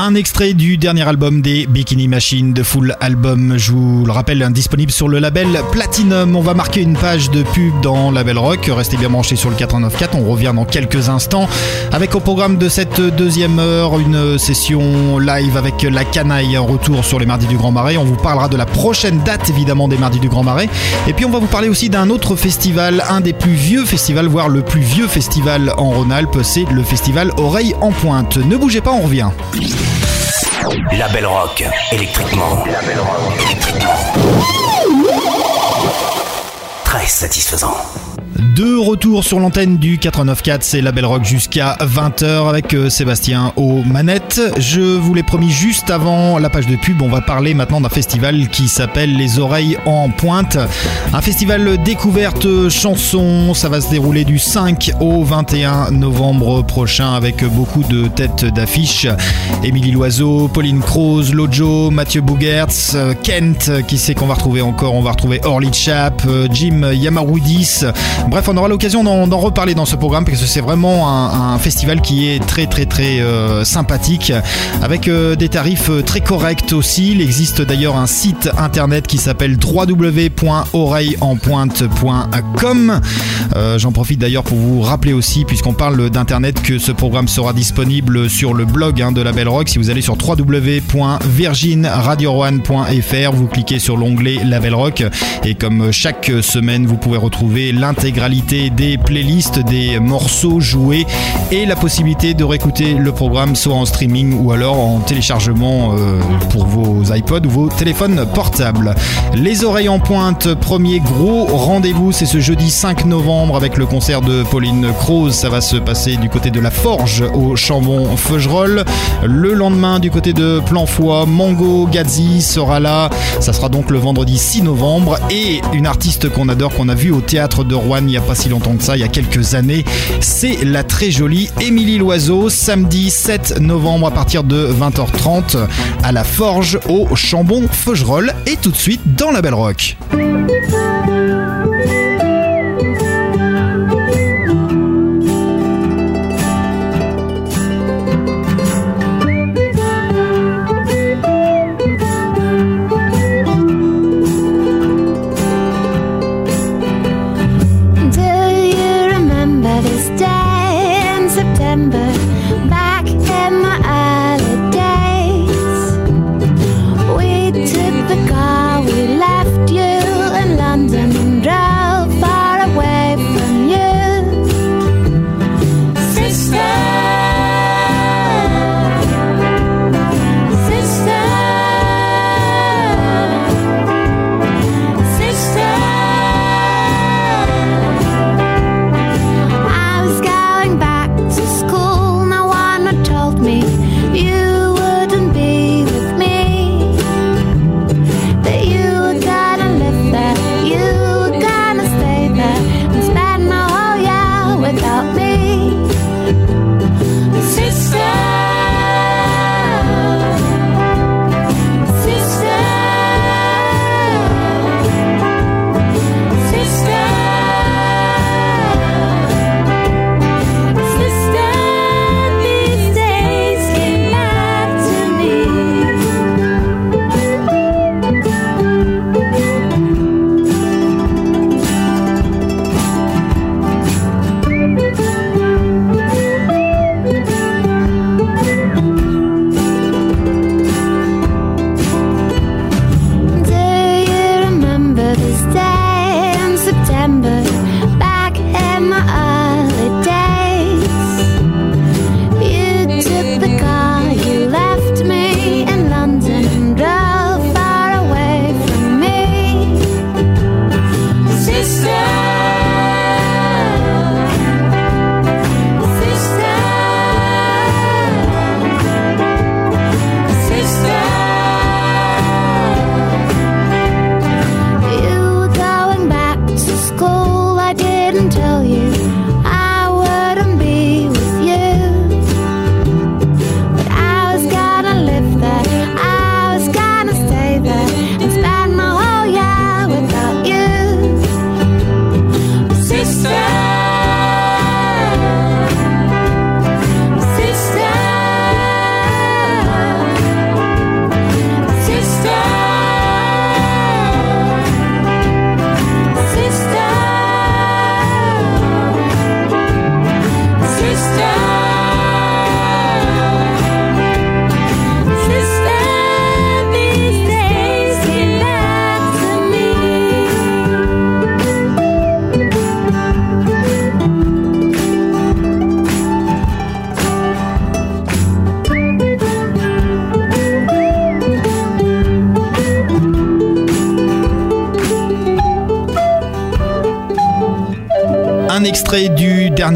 Un extrait du dernier album des Bikini Machine de Full Album, je vous le rappelle, hein, disponible sur le label Platinum. On va marquer une page de pub dans Label Rock. Restez bien branchés sur le 89.4. On revient dans quelques instants avec au programme de cette deuxième heure une session live avec la canaille. Un retour sur les mardis du Grand Marais. On vous parlera de la prochaine date évidemment des mardis du Grand Marais. Et puis on va vous parler aussi d'un autre festival, un des plus vieux festivals, voire le plus vieux festival en Rhône-Alpes. C'est le festival Oreille en Pointe. Ne bougez pas, on revient. La Belle Rock, électriquement. La Belle Rock, électriquement. Très satisfaisant. De retour sur l'antenne du 89.4, c'est la Belle Rock jusqu'à 20h avec euh, Sébastien aux manettes. Je vous l'ai promis juste avant la page de pub, on va parler maintenant d'un festival qui s'appelle Les Oreilles en Pointe. Un festival découverte chanson, ça va se dérouler du 5 au 21 novembre prochain avec beaucoup de têtes d'affiche. Émilie Loiseau, Pauline Croze, Lojo, Mathieu Bougertz, Kent, qui c'est qu'on va retrouver encore On va retrouver Orly Chap, euh, Jim Yamaroudis. Bref, on aura l'occasion d'en reparler dans ce programme parce que c'est vraiment un, festival qui est très très très euh, sympathique avec euh, des tarifs euh, très corrects aussi. Il existe d'ailleurs un site internet qui s'appelle www.oreillenpointe.com. Euh, J'en profite d'ailleurs pour vous rappeler aussi, puisqu'on parle d'internet, que ce programme sera disponible sur le blog hein, de la Belle Rock. Si vous allez sur www.virginradio1.fr, vous cliquez sur l'onglet La Belle Rock et comme chaque semaine, vous pouvez retrouver l'intégralité des playlists, des morceaux joués et la possibilité de réécouter le programme soit en streaming ou alors en téléchargement euh, pour vos iPods ou vos téléphones portables. Les oreilles en pointe, premier gros rendez-vous, c'est ce jeudi 5 novembre avec le concert de Pauline Croze. Ça va se passer du côté de la Forge au Chambon Feugerolles. Le lendemain, du côté de Planfoy, Mango Gazzi sera là. Ça sera donc le vendredi 6 novembre. Et une artiste qu'on adore, qu'on a vu au théâtre de Rouen il n'y a pas si longtemps que ça, il y a quelques années, c'est la très jolie Émilie Loiseau. Samedi 7 novembre à partir de 20h30 à la Forge au Chambon Feugerolles. Et tout de suite dans la Belle Rock.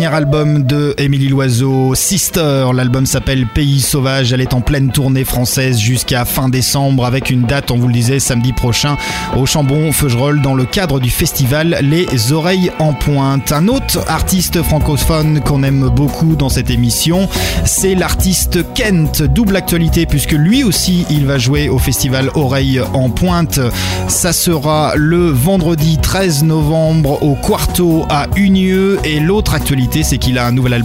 Album de Émilie Loiseau, Sister. L'album s'appelle Pays Sauvage. Elle est en pleine tournée française jusqu'à fin décembre avec une date, on vous le disait, samedi prochain au Chambon-Feugerolles dans le cadre du festival Les Oreilles en Pointe. Un autre artiste francophone qu'on aime beaucoup dans cette émission, c'est l'artiste Kent. Double actualité puisque lui aussi il va jouer au festival Oreilles en Pointe. Ça sera le vendredi 13 novembre au Quarto à Unieux et l'autre actualité c'est qu'il a un nouvel album,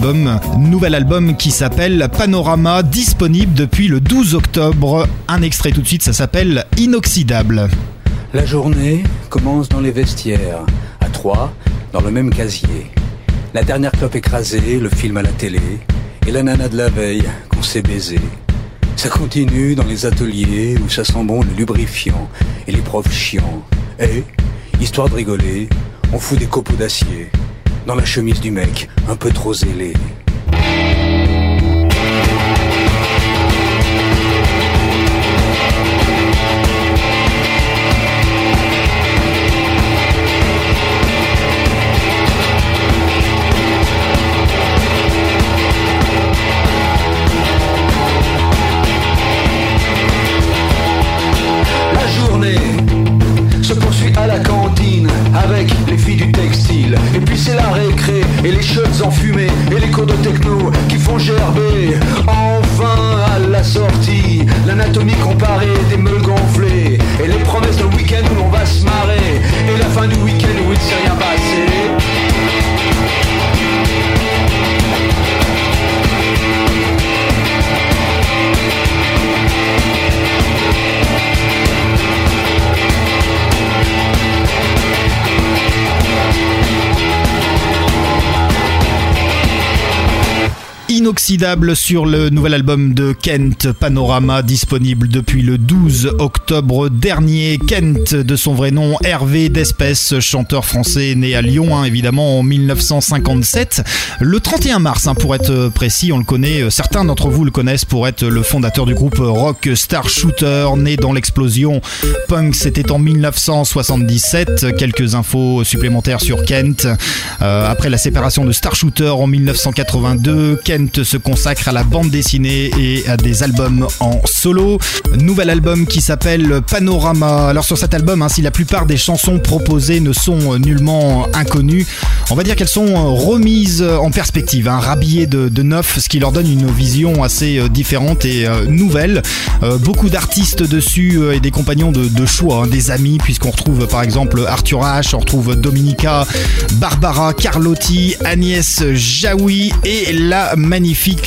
nouvel album qui s'appelle Panorama disponible depuis le 12 octobre. Un extrait tout de suite, ça s'appelle Inoxydable. La journée commence dans les vestiaires, à trois, dans le même casier. La dernière clope écrasée, le film à la télé, et la nana de la veille qu'on s'est baisé. Ça continue dans les ateliers où ça sent bon le lubrifiant et les profs chiants. Et, histoire de rigoler, on fout des copeaux d'acier dans la chemise du mec un peu trop zélé. Inoxydable sur le nouvel album de Kent Panorama disponible depuis le 12 octobre dernier. Kent, de son vrai nom Hervé Despès, chanteur français né à Lyon hein, évidemment en 1957. Le 31 mars hein, pour être précis, on le connaît, certains d'entre vous le connaissent pour être le fondateur du groupe rock Star Shooter né dans l'explosion punk, c'était en 1977. Quelques infos supplémentaires sur Kent. Euh, après la séparation de Star Shooter en 1982, Kent se consacre à la bande dessinée et à des albums en solo. Nouvel album qui s'appelle Panorama. Alors sur cet album, hein, si la plupart des chansons proposées ne sont nullement inconnues, on va dire qu'elles sont remises en perspective, hein, rhabillées de, neuf, ce qui leur donne une vision assez euh, différente et euh, nouvelle. Euh, beaucoup d'artistes dessus et des compagnons de, de choix, hein, des amis, puisqu'on retrouve par exemple Arthur H, on retrouve Dominica, Barbara Carlotti, Agnès Jaoui et la magnifique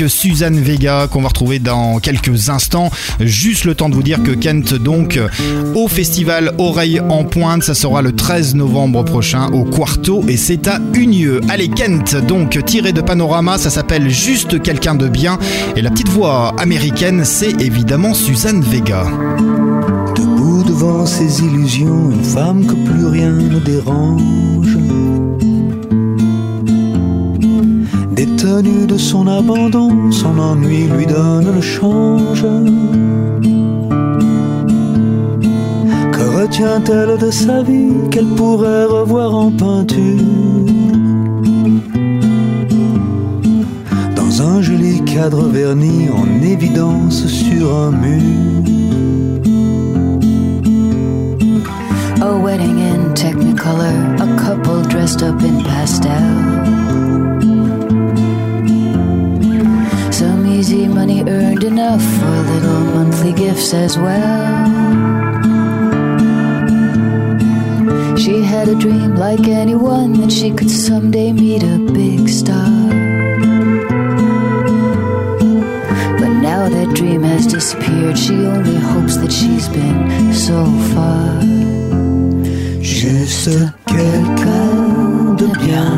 Suzanne Vega qu'on va retrouver dans quelques instants. Juste le temps de vous dire que Kent donc au festival Oreille en Pointe, ça sera le 13 novembre prochain au Quarto et c'est à Unieux. Allez Kent donc tiré de Panorama, ça s'appelle Juste quelqu'un de bien et la petite voix américaine c'est évidemment Suzanne Vega. Debout devant ses illusions, une femme que plus rien ne dérange. Détenue de son abandon, son ennui lui donne le change. Que retient-elle de sa vie qu'elle pourrait revoir en peinture? Dans un joli cadre verni en évidence sur un mur. A wedding in Technicolor, a couple dressed up in pastel. Money earned enough for little monthly gifts as well. She had a dream like anyone that she could someday meet a big star. But now that dream has disappeared, she only hopes that she's been so far. Juste quelqu'un de bien,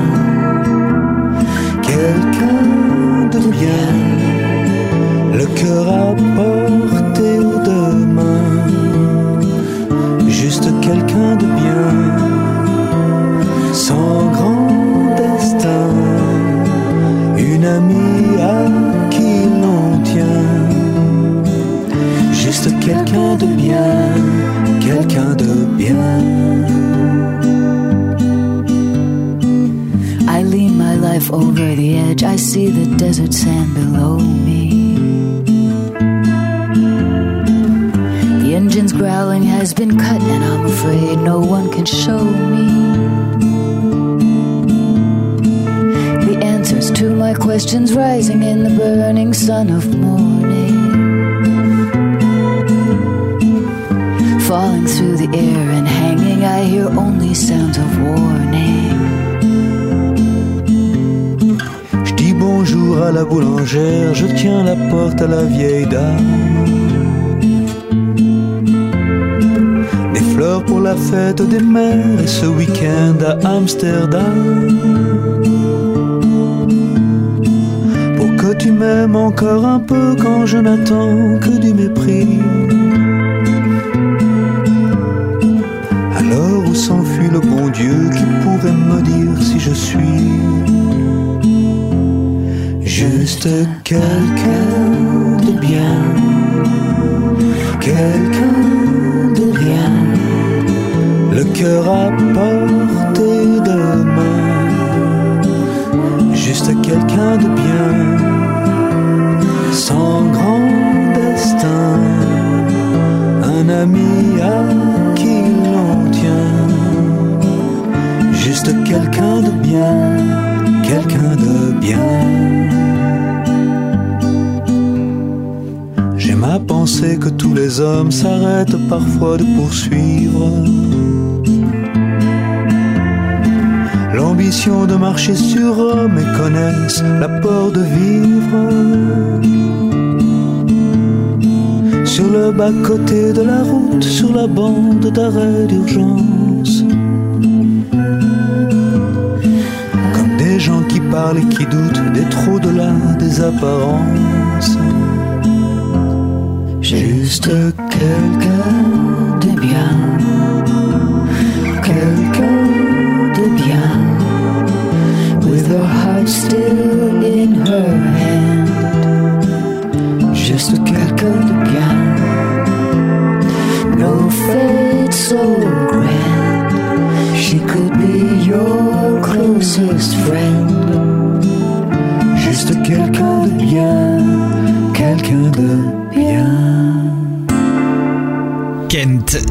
quelqu'un de bien, cœur à portée de main. Juste quelqu'un de bien, sans grand destin, une amie à qui l'on tient. Juste quelqu'un de bien, quelqu'un de bien. Eileen myself over the edge, I see the desert sand below me. Engine's growling has been cut, and I'm afraid no one can show me the answers to my questions rising in the burning sun of morning. Falling through the air and hanging, I hear only sounds of warning. Je dis bonjour à la boulangère, je tiens la porte à la vieille dame. Fleurs pour la fête des mères et ce week-end à Amsterdam. Pour que tu m'aimes encore un peu quand je n'attends que du mépris. Alors où s'enfuit le bon Dieu qui pourrait me dire si je suis juste quelqu'un de bien, quelqu'un cœur à portée juste quelqu'un de bien, sans grand destin, un ami à qui l'on tient, juste quelqu'un de bien, quelqu'un de bien. J'aime à penser que tous les hommes s'arrêtent parfois de poursuivre l'ambition de marcher sur Rome et connaissent l'apport de vivre sur le bas-côté de la route, sur la bande d'arrêt d'urgence. Comme des gens qui parlent et qui doutent des trop de là des apparences. Juste quelqu'un de bien, heart still in her hand. Just Juste quelqu'un de bien, no fate so grand, she could be your closest friend.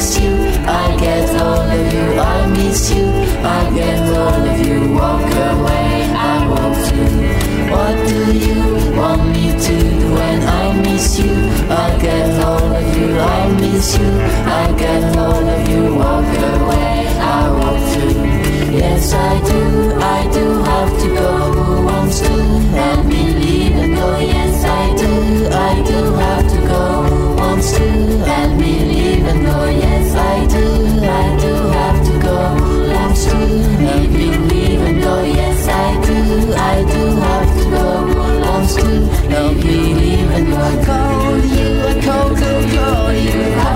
miss you? I get all of you, I miss you, I get all of you, walk away, I want to. What do you want me to do when I miss you? I get all of you, I miss you, I get all of you, walk away, I want to. Yes, I do, I do have to go. Who wants to let me leave and go? Yes, I do, I do have to go. Wants to let me leave and go? Yes, to let me leave and go? I call you, I call, call, call you,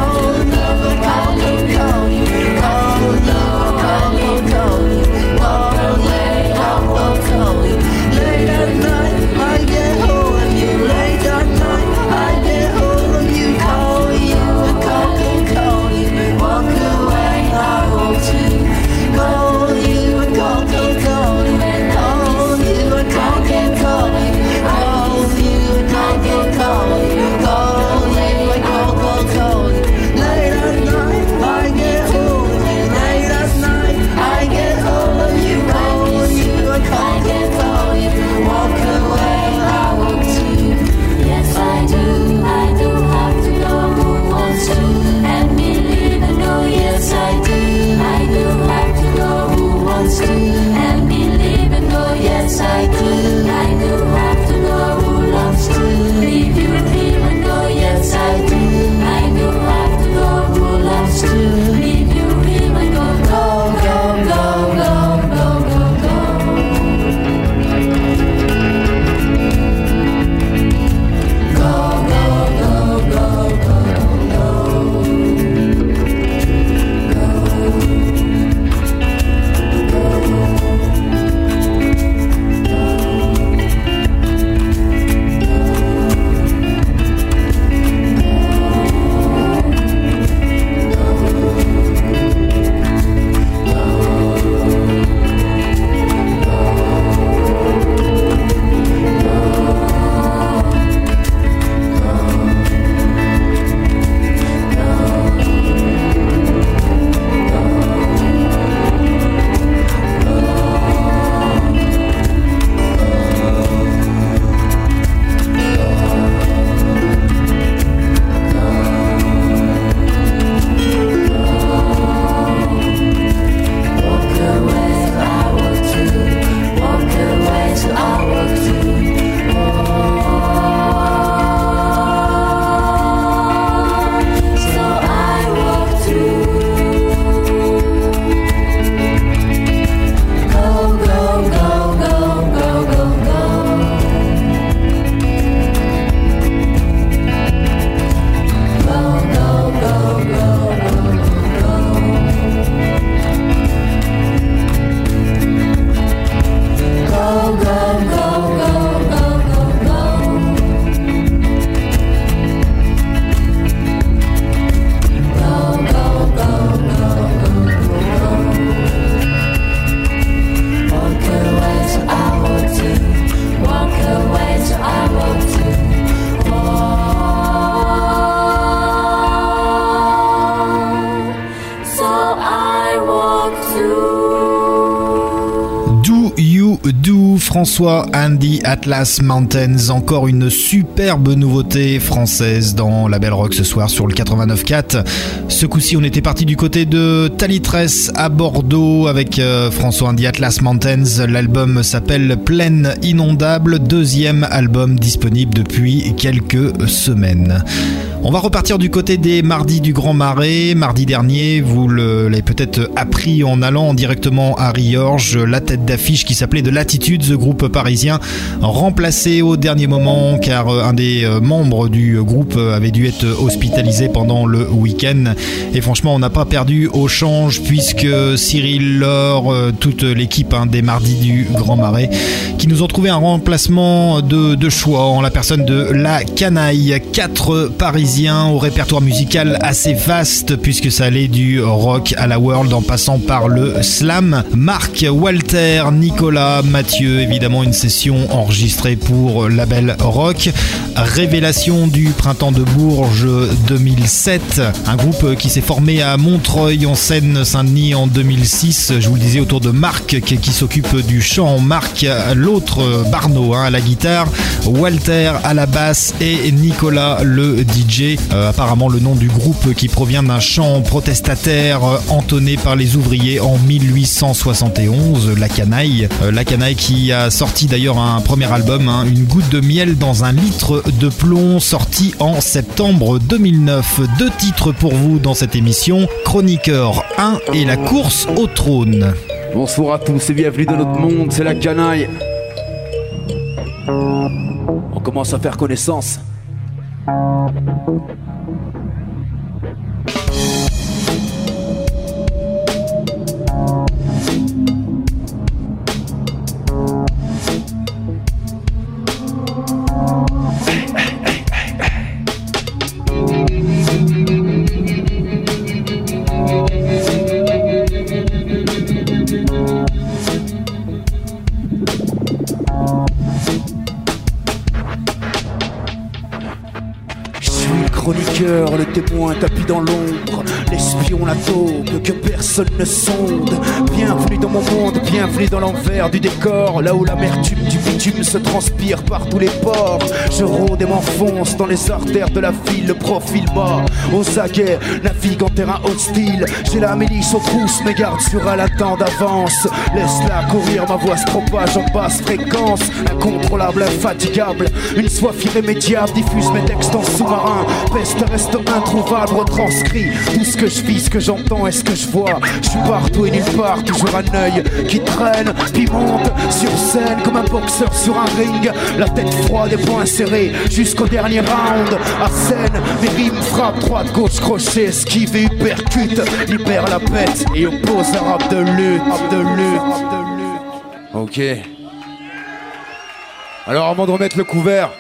François Andy Atlas Mountains. Encore une superbe nouveauté française dans la Belle Rock ce soir sur le 89.4. Ce coup-ci, on était parti du côté de Talitress à Bordeaux avec euh, François Andy Atlas Mountains. L'album s'appelle Plaine Inondable, deuxième album disponible depuis quelques semaines. On va repartir du côté des mardis du Grand Marais. Mardi dernier, vous l'avez peut-être appris en allant directement à Riorges, la tête d'affiche qui s'appelait de Latitude, The groupe parisien, remplacé au dernier moment car euh, un des euh, membres du groupe avait dû être hospitalisé pendant le week-end. Et franchement, on n'a pas perdu au change puisque Cyril Laure, euh, toute l'équipe hein, des mardis du Grand Marais, qui nous ont trouvé un remplacement de, de choix en la personne de La Canaille. Quatre Parisiens au répertoire musical assez vaste puisque ça allait du rock à la world en passant par le slam. Marc, Walter, Nicolas, Mathieu, évidemment une session enregistrée pour Label Rock. Révélation du printemps de Bourges 2007, un groupe qui s'est formé à Montreuil en Seine-Saint-Denis en 2006. Je vous le disais autour de Marc qui, s'occupe du chant, Marc l'autre Barno hein, à la guitare, Walter à la basse et Nicolas le DJ. Euh, apparemment le nom du groupe qui provient d'un chant protestataire euh, entonné par les ouvriers en 1871, La Canaille. Euh, La Canaille qui a sorti d'ailleurs un premier album, hein, Une goutte de miel dans un litre de plomb, sorti en septembre 2009. Deux titres pour vous dans cette émission, Chroniqueur 1 et La course au trône. Bonsoir à tous et bienvenue dans notre monde, c'est la canaille. On commence à faire connaissance. Je dans l'ombre, personne ne sonde. Bienvenue dans mon monde, bienvenue dans l'envers du décor, là où l'amertume du bitume se transpire par tous les pores. Je rôde et m'enfonce dans les artères de la ville, le profil bas, aux aguets, navigue en terrain hostile. J'ai la milice aux trousses, mes gardes sur à la temps d'avance. Laisse-la courir, ma voix se propage en basse fréquence, incontrôlable, infatigable, une soif irrémédiable diffuse mes textes en sous-marin. Peste reste introuvable, retranscrit tout ce que je vis, ce que j'entends et ce que je vois. Je suis partout et nulle part, toujours un œil qui traîne, puis monte sur scène comme un boxeur sur un ring. La tête froide et poings serrés jusqu'au dernier round. À scène, mes rimes frappent droite, gauche, crochet, esquive et uppercut. Libère la bête et oppose un de rap de lutte. Ok. Alors avant de remettre le couvert,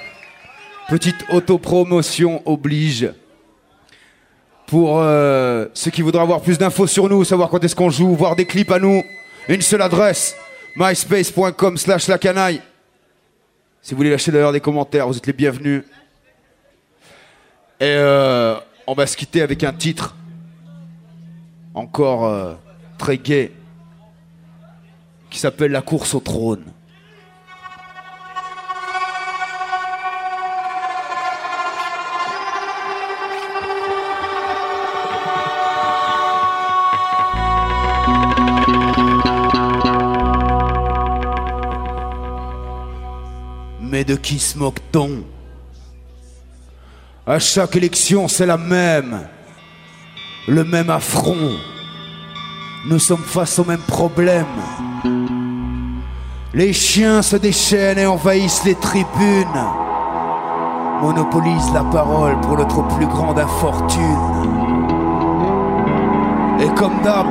petite autopromotion oblige. Pour euh, ceux qui voudraient avoir plus d'infos sur nous, savoir quand est-ce qu'on joue, voir des clips à nous, une seule adresse, myspace.com slash la canaille. Si vous voulez lâcher d'ailleurs des commentaires, vous êtes les bienvenus. Et euh, on va se quitter avec un titre encore euh, très gai qui s'appelle La course au trône. Mais de qui se moque-t-on? À chaque élection, c'est la même. Le même affront. Nous sommes face au même problème. Les chiens se déchaînent et envahissent les tribunes. Monopolisent la parole pour notre plus grande infortune. Et comme d'hab,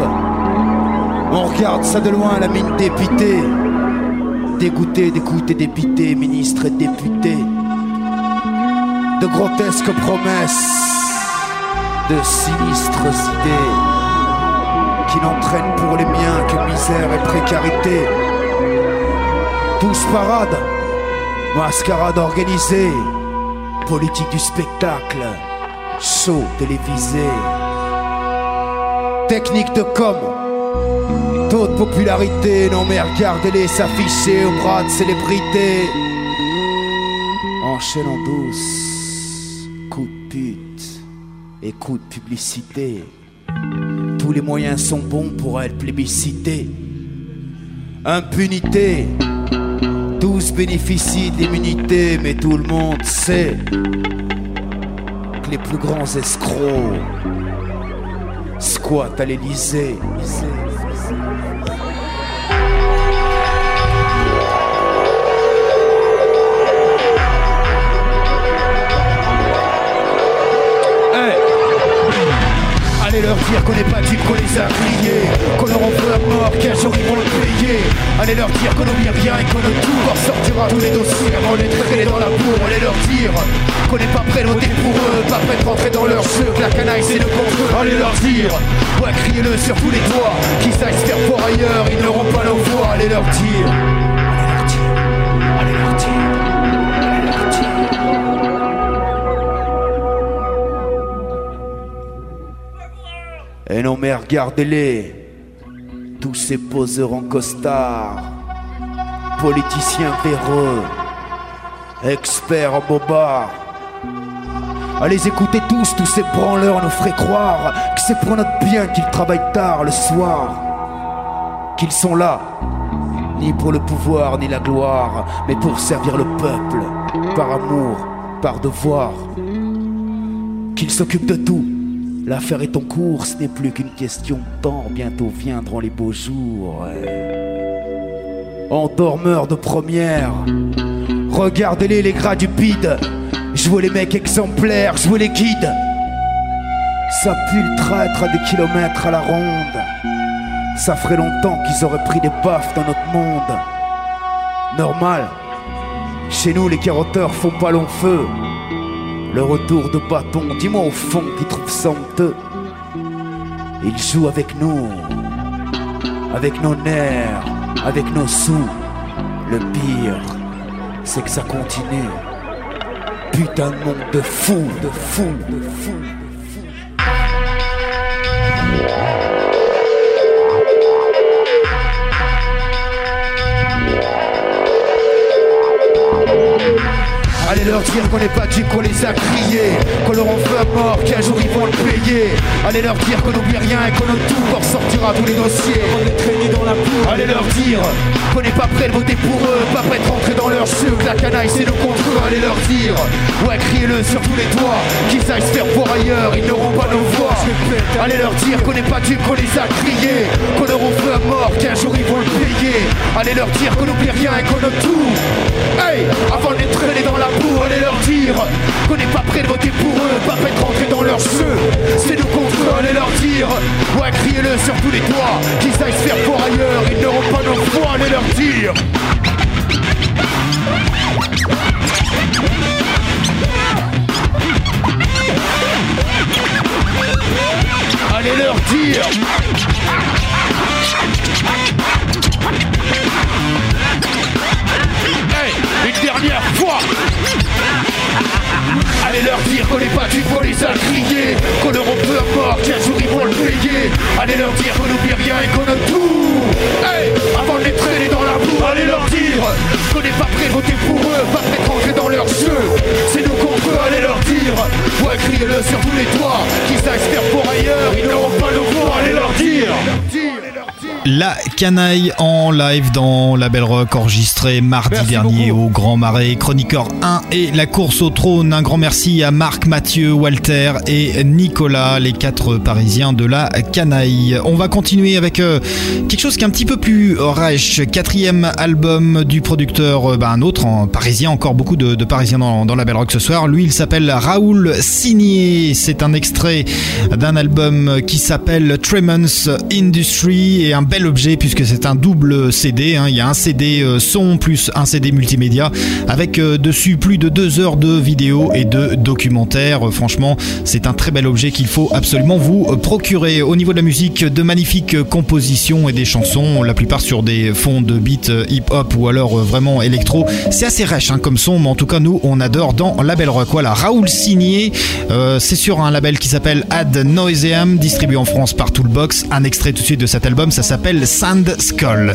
on regarde ça de loin, la mine dépitée. Dégoûté d'écouter dépités, ministres et députés. De grotesques promesses, de sinistres idées qui n'entraînent pour les miens que misère et précarité. Tous parade, mascarade organisée, politique du spectacle, show télévisé, technique de com, De popularité, non mais regardez-les s'afficher au bras de célébrité. Enchaîne en douce, coup de pute et coup de publicité. Tous les moyens sont bons pour être plébiscité. Impunité, tous bénéficient d'immunité, mais tout le monde sait que les plus grands escrocs squattent à l'Élysée. Leur dire qu'on n'est pas type, qu'on les a grillés Qu'on leur en veut à mort, qu'un jour ils vont le payer. Allez leur dire qu'on n'oublie rien et qu'on ne tout ressortira tous les dossiers avant les traîner dans la bourre Allez leur dire qu'on n'est pas prêt de voter pour eux Pas prêt de rentrer dans leur jeu, que la canaille c'est le contre Allez leur dire, ouais criez-le sur tous les toits Qu'ils aillent se faire voir ailleurs, ils n'auront pas nos voix. Allez leur dire Et non mais regardez-les, tous ces poseurs en costard, politiciens véreux, experts en bobards. À les écouter tous, tous ces branleurs nous feraient croire que c'est pour notre bien qu'ils travaillent tard le soir, qu'ils sont là, ni pour le pouvoir ni la gloire, mais pour servir le peuple, par amour, par devoir, qu'ils s'occupent de tout. L'affaire est en cours, ce n'est plus qu'une question de temps, bientôt viendront les beaux jours. Endormeurs de première, regardez-les les gradupides, jouez les mecs exemplaires, jouez les guides. Ça pue le traître à des kilomètres à la ronde. Ça ferait longtemps qu'ils auraient pris des baffes dans notre monde. Normal, chez nous les carotteurs font pas long feu. Le retour de bâton, dis-moi au fond qui trouve ça honteux. Ils jouent avec nous, avec nos nerfs, avec nos sous. Le pire, c'est que ça continue. Putain de monde de fou, de fou, de fou. Dire qu'on n'est pas type, qu'on les a criés Qu'on leur en veut à mort, qu'un jour ils vont le payer. Allez leur dire qu'on n'oublie rien et qu'on note tout Qu'on sortira tous les dossiers. On est traîné dans la boue Allez leur dire qu'on n'est pas prêt de voter pour eux Pas prêt de rentrer dans leur jeu Que la canaille c'est le contre eux Allez leur dire. Ouais criez-le sur Qu'ils aillent se faire voir ailleurs, ils n'auront pas nos voix. Allez leur dire qu'on n'est pas type, qu'on les a criés. Qu'on leur veut à mort, qu'un jour ils vont le payer. Allez leur dire qu'on n'oublie rien et qu'on note tout. Hey Avant les traîner dans la boue, allez leur dire Qu'on n'est pas prêt de voter pour eux, pas prêt de rentrer dans leur jeu. C'est nous contre eux, allez leur dire. Ouais criez-le sur tous les toits Qu'ils aillent se faire voir ailleurs, ils n'auront pas nos foi, allez leur dire Allez leur dire. Hey, une dernière fois. Allez leur dire qu'on n'est pas du faut les a criés Qu'on leur à mort, qu'un jour ils vont le payer. Allez leur dire qu'on n'oublie rien et qu'on a tout Hey, avant de les traîner dans la boue Allez leur dire qu'on n'est pas voter pour eux Pas prêt de rentrer dans leur jeu. C'est nous contre eux, allez leur dire. Ouais, criez-le sur tous les toits Qu'ils aillent se faire pour ailleurs, ils n'auront pas le voix Allez leur dire La canaille en live dans la Belle Rock enregistré mardi Merci dernier au Grand Marais. Chroniqueur 1 et la course au trône. Un grand merci à Marc, Mathieu, Walter et Nicolas, les quatre parisiens de la canaille. On va continuer avec euh, quelque chose qui est un petit peu plus rêche. Quatrième album du producteur, euh, bah, un autre en parisien, encore beaucoup de, de parisiens dans, dans la Belle Rock ce soir. Lui, il s'appelle Raoul Signé. C'est un extrait d'un album qui s'appelle Tremens Industry et un objet puisque c'est un double CD. hein. Il y a un CD euh, son plus un CD multimédia avec euh, dessus plus de deux heures de vidéo et de documentaires. Euh, Franchement, c'est un très bel objet qu'il faut absolument vous procurer. Au niveau de la musique, de magnifiques compositions et des chansons, la plupart sur des fonds de beat hip-hop ou alors vraiment électro. C'est assez rêche hein, comme son, mais en tout cas nous on adore dans Label Rock. Voilà, Raoul Signé, c'est sur un label qui s'appelle Ad Noiseam, distribué en France par Toolbox. Un extrait tout de suite de cet album, ça s'appelle Sand Skull.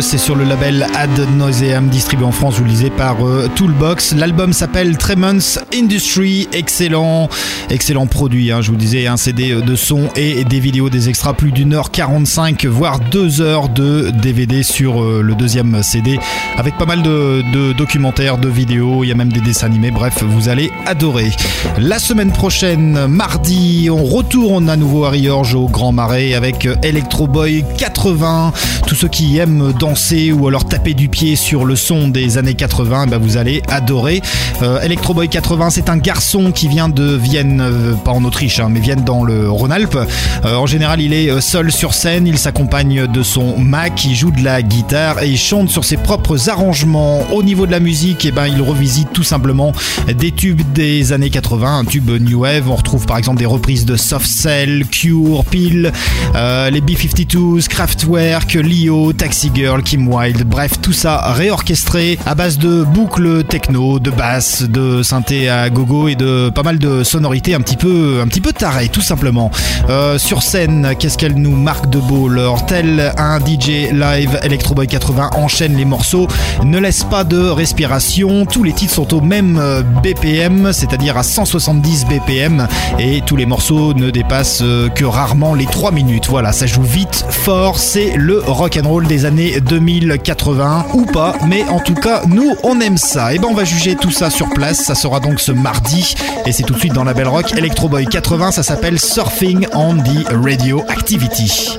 C'est sur le label Ad Nauseam, distribué en France, vous le lisez, par euh, Toolbox. L'album s'appelle Tremens Industry. Excellent, excellent produit. hein. Je vous disais, un CD de son et des vidéos, des extras, plus d'une heure 45, voire deux heures de DVD sur euh, le deuxième CD, avec pas mal de, de documentaires, de vidéos. Il y a même des dessins animés. Bref, vous allez adorer. La semaine prochaine, mardi, on retourne à nouveau à Riorge au Grand Marais avec Electro Boy 80. Tous ceux qui aiment ou alors taper du pied sur le son des années 80, bah vous allez adorer. Euh, Electro Boy 80, c'est un garçon qui vient de Vienne, euh, pas en Autriche, hein, mais Vienne dans le Rhône-Alpes. Euh, en général, il est euh, seul sur scène, il s'accompagne de son Mac, il joue de la guitare et il chante sur ses propres arrangements. Au niveau de la musique, eh ben, il revisite tout simplement des tubes des années 80, un tube New Wave. On retrouve par exemple des reprises de Soft Cell, Cure, Peel, les B-52s, Kraftwerk, Lio, Taxi Girl, Kim Wilde. Bref, tout ça réorchestré à base de boucles techno, de basse, de synthé à gogo et de pas mal de sonorités un petit peu, un petit peu tarées, tout simplement. Euh, sur scène, qu'est-ce qu'elle nous marque de beau leur tel un DJ live Electro Boy 80 enchaîne les morceaux, ne laisse pas de respiration. Tous les titres sont au même euh, BPM, c'est-à-dire à 170 BPM, et tous les morceaux ne dépassent euh, que rarement les 3 minutes. Voilà, ça joue vite, fort, c'est le rock and roll des années 2080 ou pas, mais en tout cas, nous on aime ça. Et ben on va juger tout ça sur place. Ça sera donc ce mardi, et c'est tout de suite dans la Belle Rock Electro Boy 80. Ça s'appelle Surfing on the Radio Activity.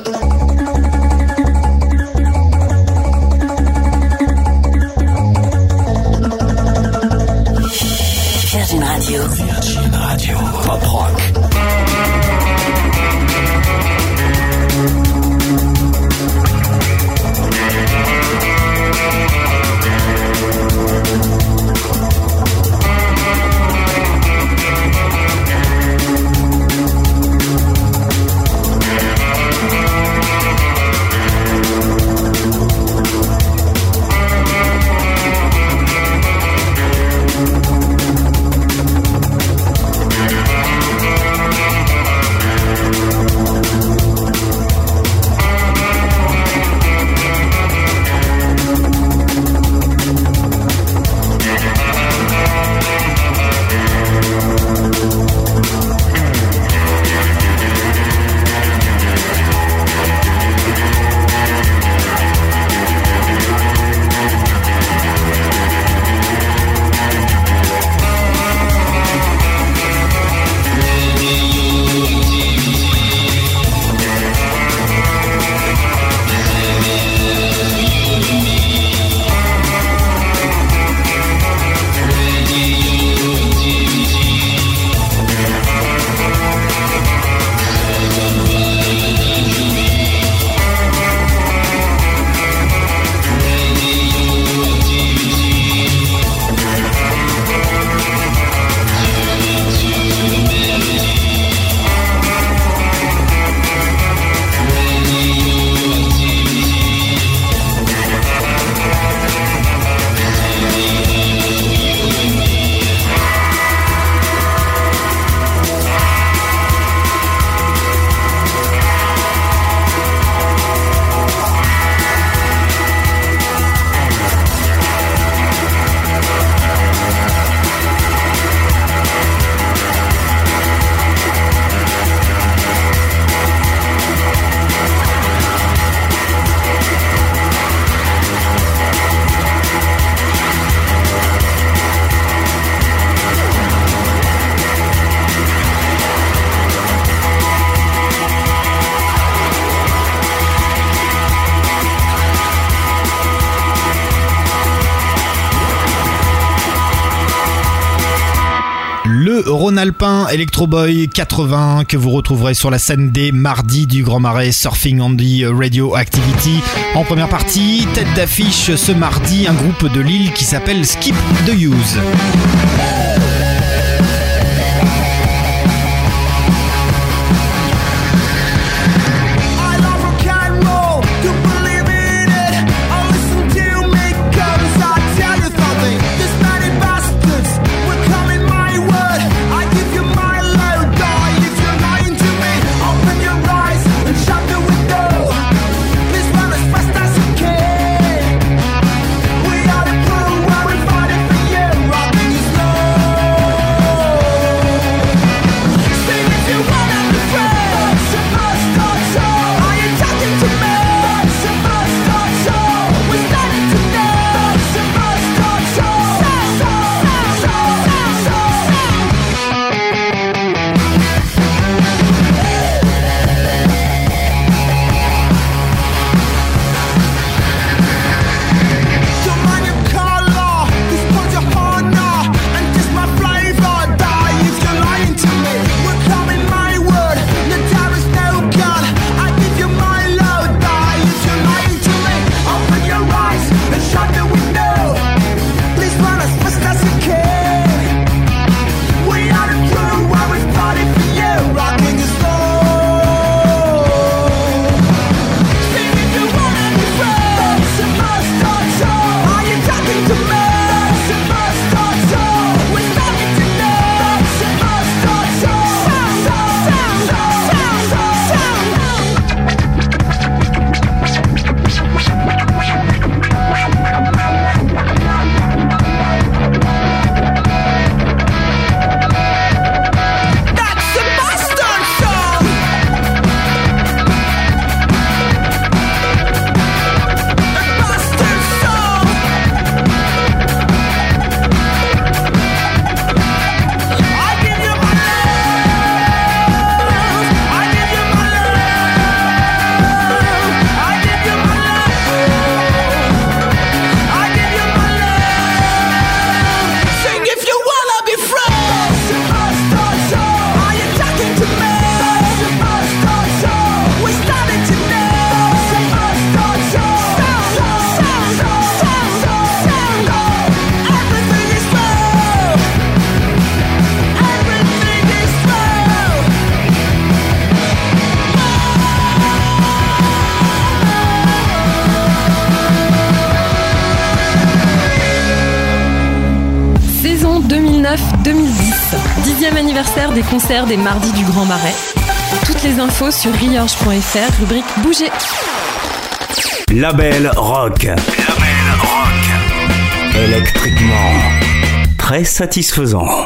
Le Rhône-Alpin Electro Boy 80 que vous retrouverez sur la scène des mardis du Grand Marais Surfing on the Radio Activity. En première partie, tête d'affiche ce mardi, un groupe de Lille qui s'appelle Skip the Use. Des Mardis du Grand Marais. Toutes les infos sur riorge.fr, rubrique Bouger. Label rock. Label rock. Électriquement. Très satisfaisant.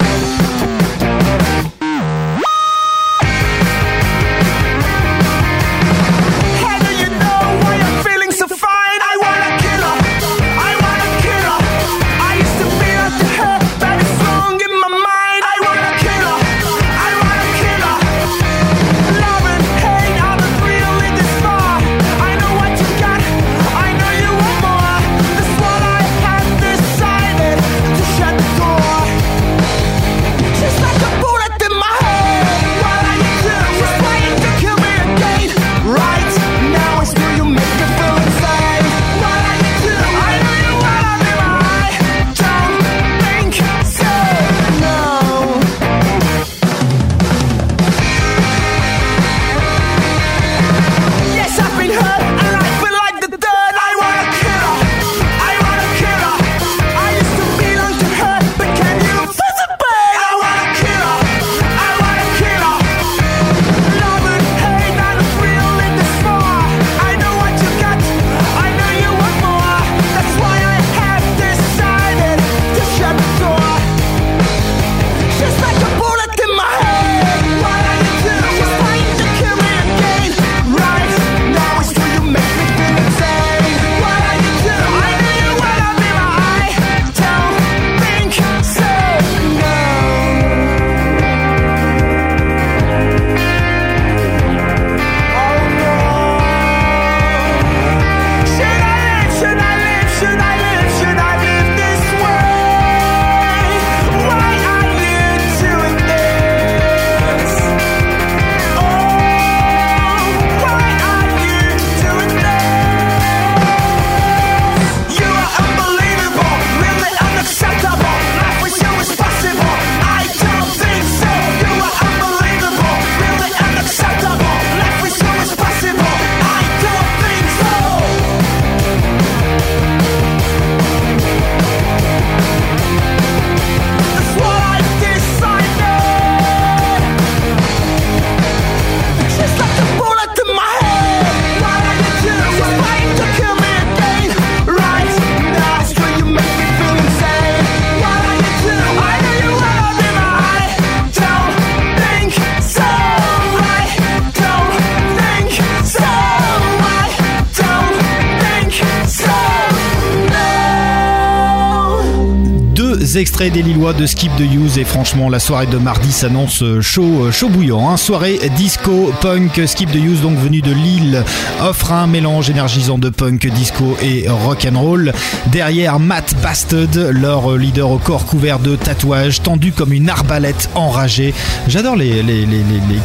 Extraits des Lillois de Skip the Use et franchement la soirée de mardi s'annonce chaud, chaud bouillant. hein. Soirée disco punk Skip the Use donc venu de Lille offre un mélange énergisant de punk, disco et rock and roll. Derrière Matt Basted, leur leader au corps couvert de tatouages tendu comme une arbalète enragée. J'adore les,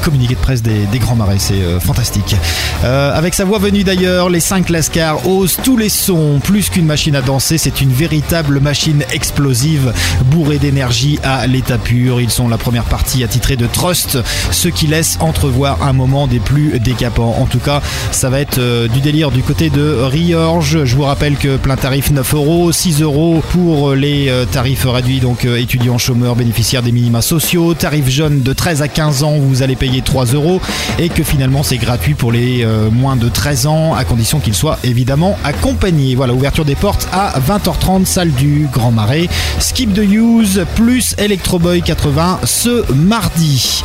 communiqués de presse des, grands marais, c'est euh, fantastique. Euh, avec sa voix venue d'ailleurs, les 5 Lascars osent tous les sons. Plus qu'une machine à danser, c'est une véritable machine explosive, bourrée d'énergie à l'état pur. Ils sont la première partie attitrée de Trust, ce qui laisse entrevoir un moment des plus décapants. En tout cas, ça va être euh, du délire du côté de Riorge. Je vous rappelle que plein tarif 9 euros, 6 euros pour les euh, tarifs réduits, donc euh, étudiants chômeurs bénéficiaires des minima sociaux, tarif jeune de 13 à 15 ans, vous allez payer 3 euros et que finalement c'est gratuit pour les moins de 13 ans à condition qu'ils soient évidemment accompagnés. Voilà, ouverture des portes à 20h30, salle du Grand Marais. The Use plus Electro Boy 80 ce mardi.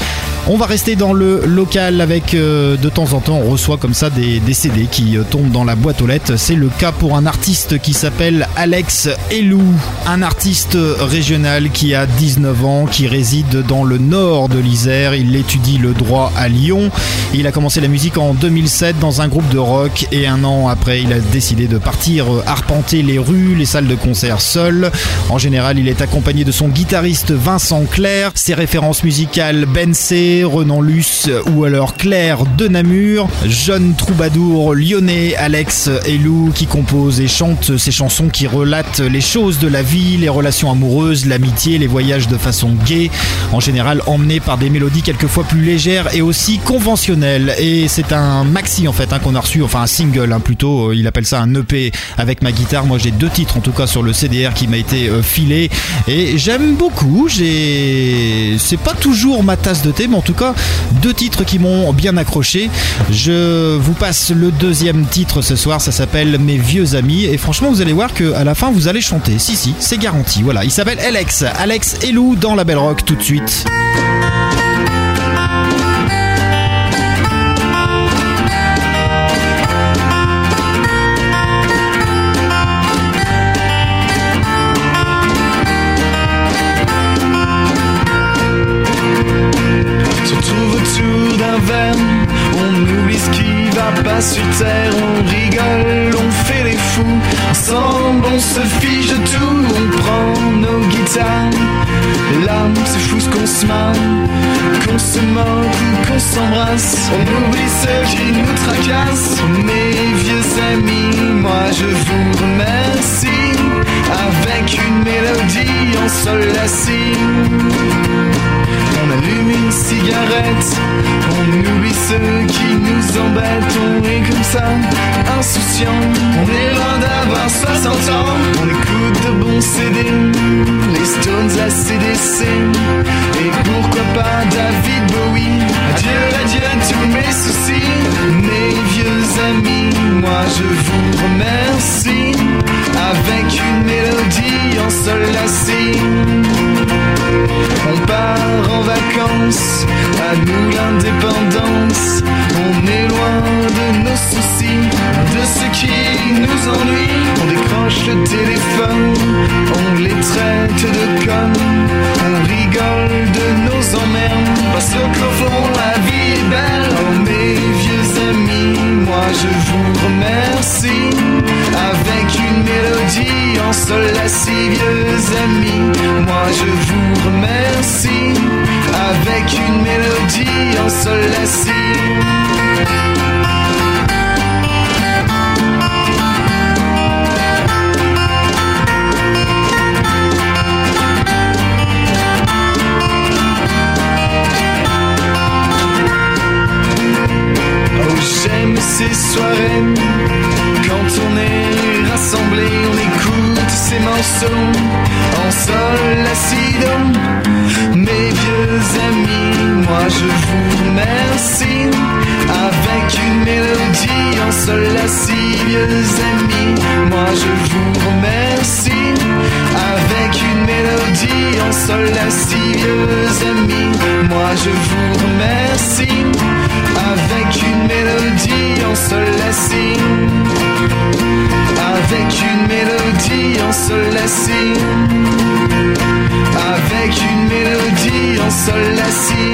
On va rester dans le local avec euh, de temps en temps on reçoit comme ça des, CD qui euh, tombent dans la boîte aux lettres. C'est le cas pour un artiste qui s'appelle Alex Elou, un artiste régional qui a 19 ans, qui réside dans le nord de l'Isère. Il étudie le droit à Lyon. Il a commencé la musique en 2007 dans un groupe de rock et un an après il a décidé de partir euh, arpenter les rues, les salles de concert seul. En général il est accompagné de son guitariste Vincent Clair. Ses références musicales Ben C, Renan Luce ou alors Claire de Namur, jeune troubadour lyonnais Alex Elou qui compose et chante ces chansons qui relatent les choses de la vie, les relations amoureuses, l'amitié, les voyages de façon gaie, en général emmenés par des mélodies quelquefois plus légères et aussi conventionnelles. Et c'est un maxi en fait hein, qu'on a reçu, enfin un single hein, plutôt, il appelle ça un EP avec ma guitare. Moi j'ai deux titres en tout cas sur le CDR qui m'a été euh, filé et j'aime beaucoup. C'est pas toujours ma tasse de thé, mais en tout cas deux titres qui m'ont bien accroché. Je vous passe le deuxième titre ce soir, ça s'appelle Mes vieux amis et franchement vous allez voir que à la fin vous allez chanter. Si si, c'est garanti. Voilà, il s'appelle Alex, Alex Elou dans la Belle Rock tout de suite. S'embrasse, on oublie ceux qui nous tracassent, mes vieux amis, moi je vous remercie, avec une mélodie en sol la on oublie ceux qui nous embêtent, on est comme ça, insouciant. On est loin d'avoir 60 ans, on écoute de bons CD, les Stones à CDC, et pourquoi pas David Bowie? Adieu, adieu tous mes soucis, mes vieux amis, moi je vous remercie, avec une mélodie en sol la si. On part en vacances, à nous l'indépendance. On est loin de nos soucis, de ce qui nous ennuie. On décroche le téléphone, on les traite de connes. On rigole de nos emmerdes, parce qu'au fond la vie est belle. Oh mes vieux amis, moi je vous remercie. Avec une mélodie en si vieux amis, moi je vous remercie. Avec une mélodie en. Oh, j'aime ces soirées en sol la si do. Mes vieux amis, moi je vous remercie. Avec une mélodie en sol si, vieux amis, moi je vous remercie. Avec une mélodie en sol si, vieux amis, moi je vous remercie. Avec une mélodie en sol si avec une mélodie en sol la si avec une mélodie en sol la si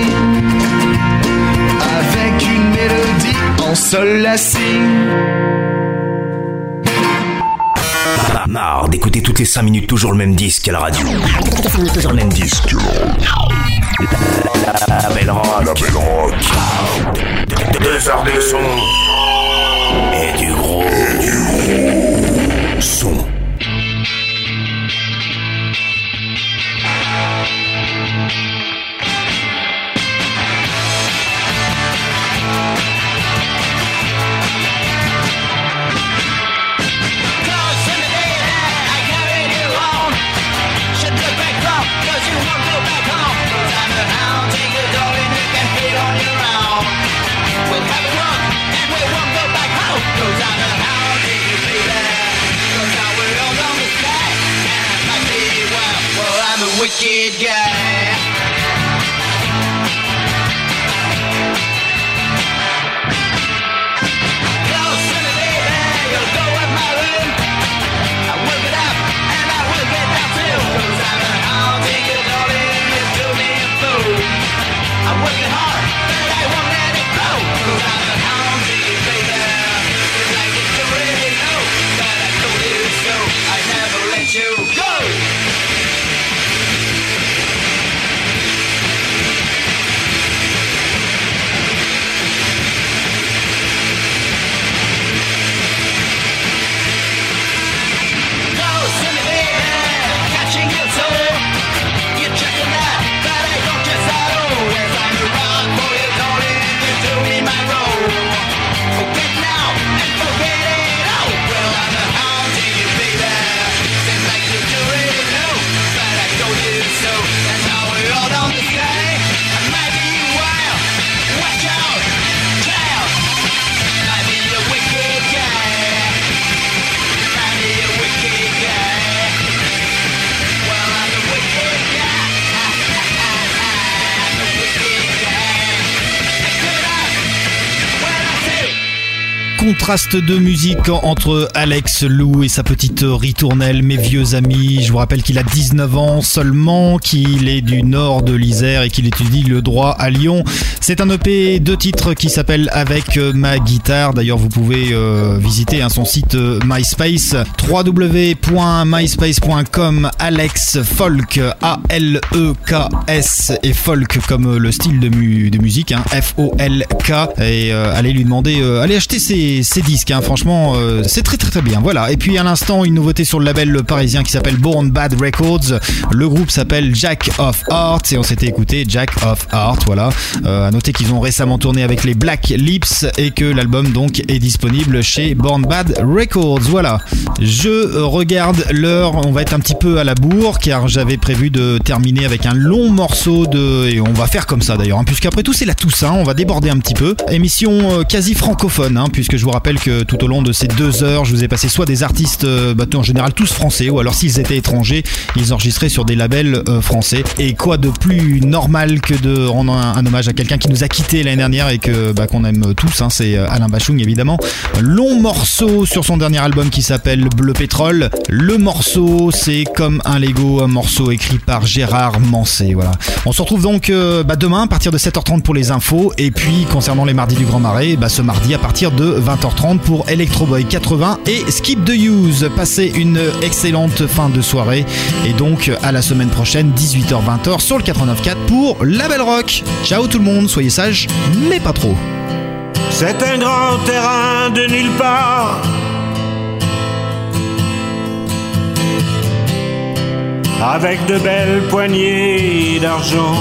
avec une mélodie en sol la si Marre d'écouter toutes les 5 minutes toujours le même disque à la radio. Toujours le même disque. La, la belle rock. La belle rock. Deux heures de son. Et du gros. son. Contraste de musique entre Alex Lou et sa petite ritournelle, mes vieux amis. Je vous rappelle qu'il a 19 ans seulement, qu'il est du nord de l'Isère et qu'il étudie le droit à Lyon. C'est un EP de titres qui s'appelle Avec ma guitare. D'ailleurs, vous pouvez euh, visiter hein, son site euh, MySpace www.myspace.com Alex Folk A-L-E-K-S et folk comme le style de, mu- de musique hein, F-O-L-K et euh, allez lui demander allez acheter ses, ses disques hein. franchement euh, c'est très très très bien. Voilà. Et puis à l'instant une nouveauté sur le label parisien qui s'appelle Born Bad Records. Le groupe s'appelle Jack of Hearts et on s'était écouté Jack of Heart voilà. Euh, à noter qu'ils ont récemment tourné avec les Black Lips et que l'album donc est disponible chez Born Bad Records voilà. Je regarde l'heure on va être un petit peu à la bourre car j'avais prévu de terminer avec un long morceau de et on va faire comme ça d'ailleurs hein, puisqu'après tout c'est la Toussaint on va déborder un petit peu. Émission euh, quasi francophone hein, puisque je vous rappelle que tout au long de ces deux heures je vous ai passé soit des artistes euh, bah, en général tous français ou alors s'ils étaient étrangers ils enregistraient sur des labels euh, français. Et quoi de plus normal que de rendre un, hommage à quelqu'un qui nous a quitté l'année dernière et que bah, qu'on aime tous hein, c'est euh, Alain Bachung évidemment. Long morceau sur son dernier album qui s'appelle Bleu Pétrole. Le morceau c'est comme un Lego un morceau écrit par Gérard Mancé voilà. On se retrouve donc bah, demain à partir de 7h30 pour les infos. Et puis concernant les mardis du Grand Marais bah, ce mardi à partir de 20h30 pour Electro Boy 80 et Skip the Use passez une excellente fin de soirée et donc à la semaine prochaine 18h-20h sur le 89.4 pour La Belle Rock ciao tout le monde soyez sages mais pas trop C'est un grand terrain de nulle part. Avec de belles poignées d'argent.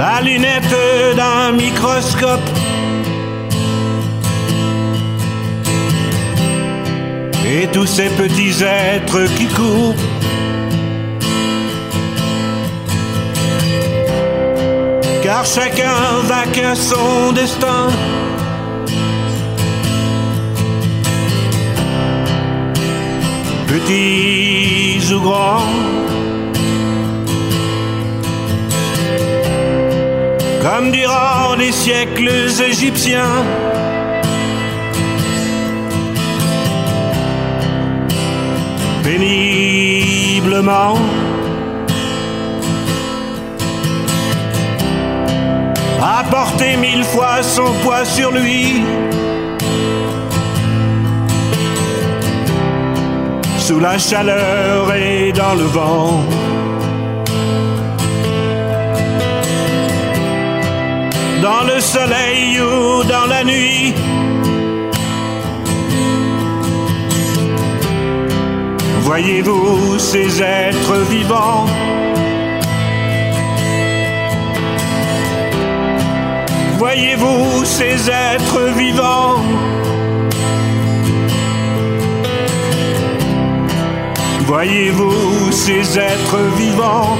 La lunette d'un microscope. Et tous ces petits êtres qui courent car chacun va qu'à son destin. Petits ou grands, comme durant les siècles égyptiens. Péniblement. a porté mille fois son poids sur lui. Sous la chaleur et dans le vent. Dans le soleil ou dans la nuit. Voyez-vous ces êtres vivants? Voyez-vous ces êtres vivants? Voyez-vous ces êtres vivants?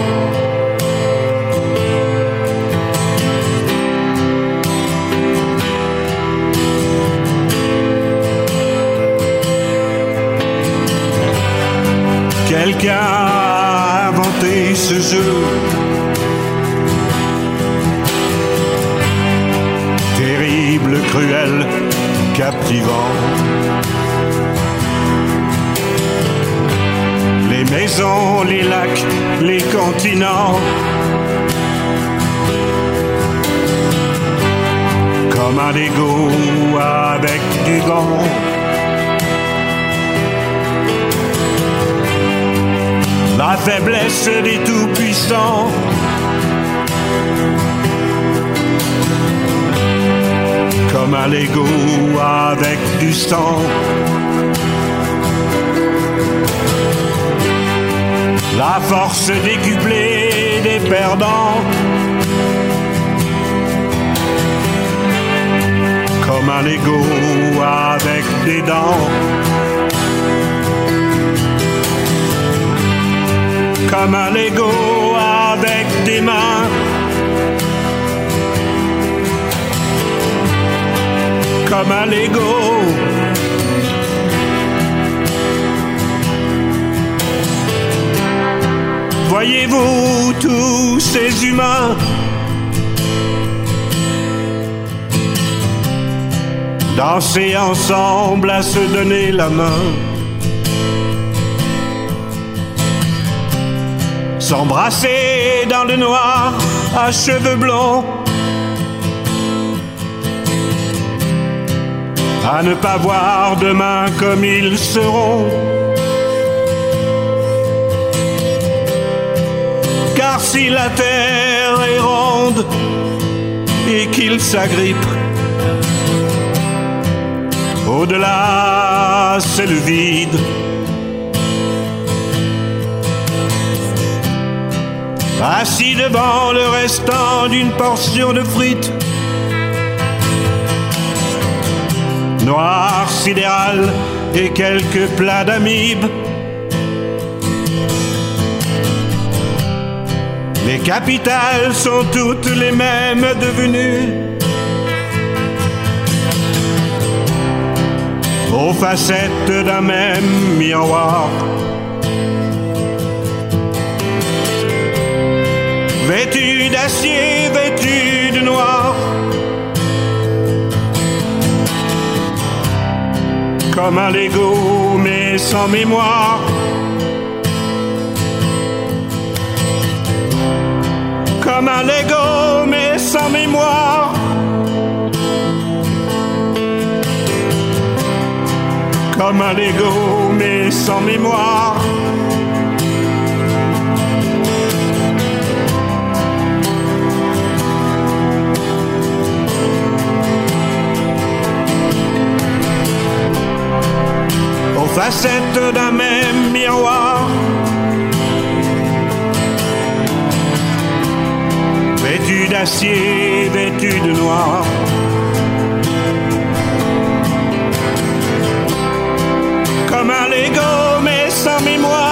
Quelqu'un a inventé ce jeu terrible, cruel, captivant. Les maisons, les lacs, les continents. Comme un Lego avec du gant. La faiblesse des tout-puissants. comme un Lego avec du sang. La force décuplée des perdants. Comme un Lego avec des dents. comme un Lego avec des mains. Comme un Lego. Voyez-vous tous ces humains? Danser ensemble à se donner la main. S'embrasser dans le noir à cheveux blonds. À ne pas voir demain comme ils seront. Car si la terre est ronde et qu'il s'agrippe, au-delà c'est le vide. Assis devant le restant d'une portion de frites, noir sidéral et quelques plats d'amibes. Les capitales sont toutes les mêmes devenues. Aux facettes d'un même miroir. Vêtu d'acier, vêtu de noir. Comme un Lego mais sans mémoire. comme un Lego mais sans mémoire. Comme un Lego mais sans mémoire. Facettes d'un même miroir. vêtu d'acier, vêtu de noir. Comme un Lego mais sans mémoire.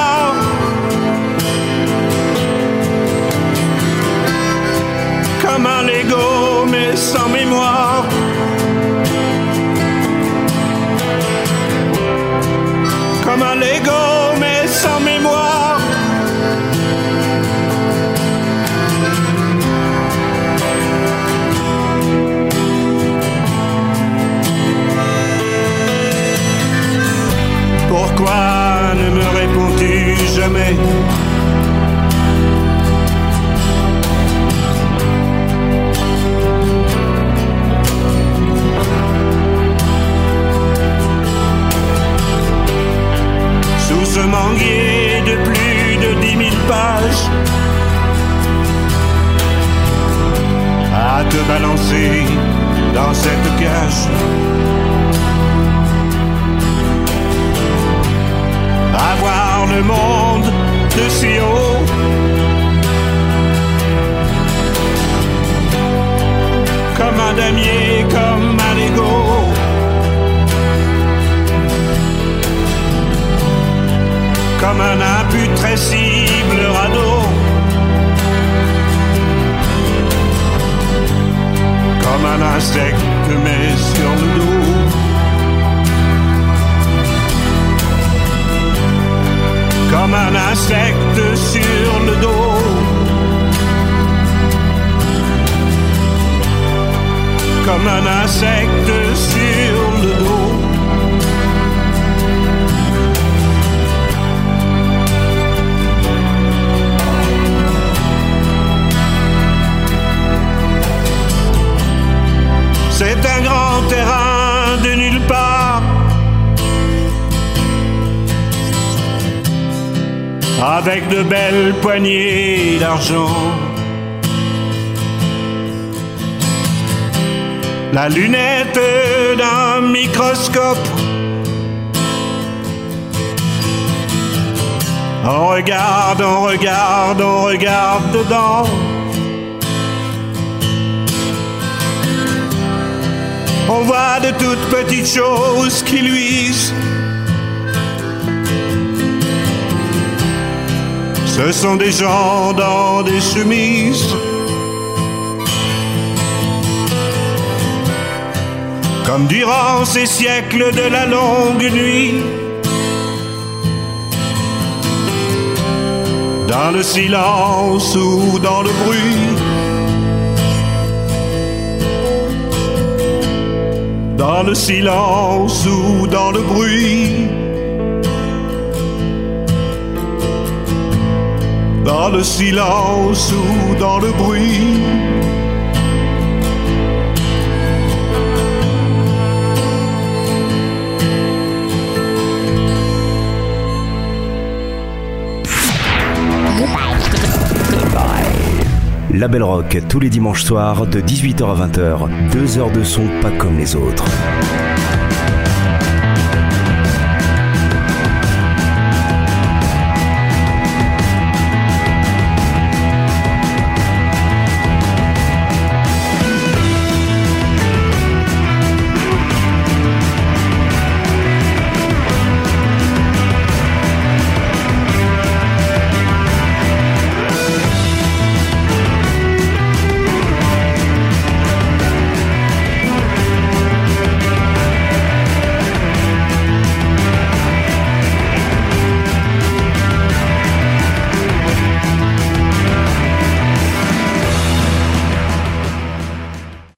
D'argent. La lunette d'un microscope. On regarde, on regarde, on regarde dedans. On voit de toutes petites choses qui luisent. Ce sont des gens dans des chemises. Comme durant ces siècles de la longue nuit. Dans le silence ou dans le bruit. Dans le silence ou dans le bruit. Dans le silence ou dans le bruit. La Belle Rock tous les dimanches soirs de 18h à 20h. Deux heures de son pas comme les autres.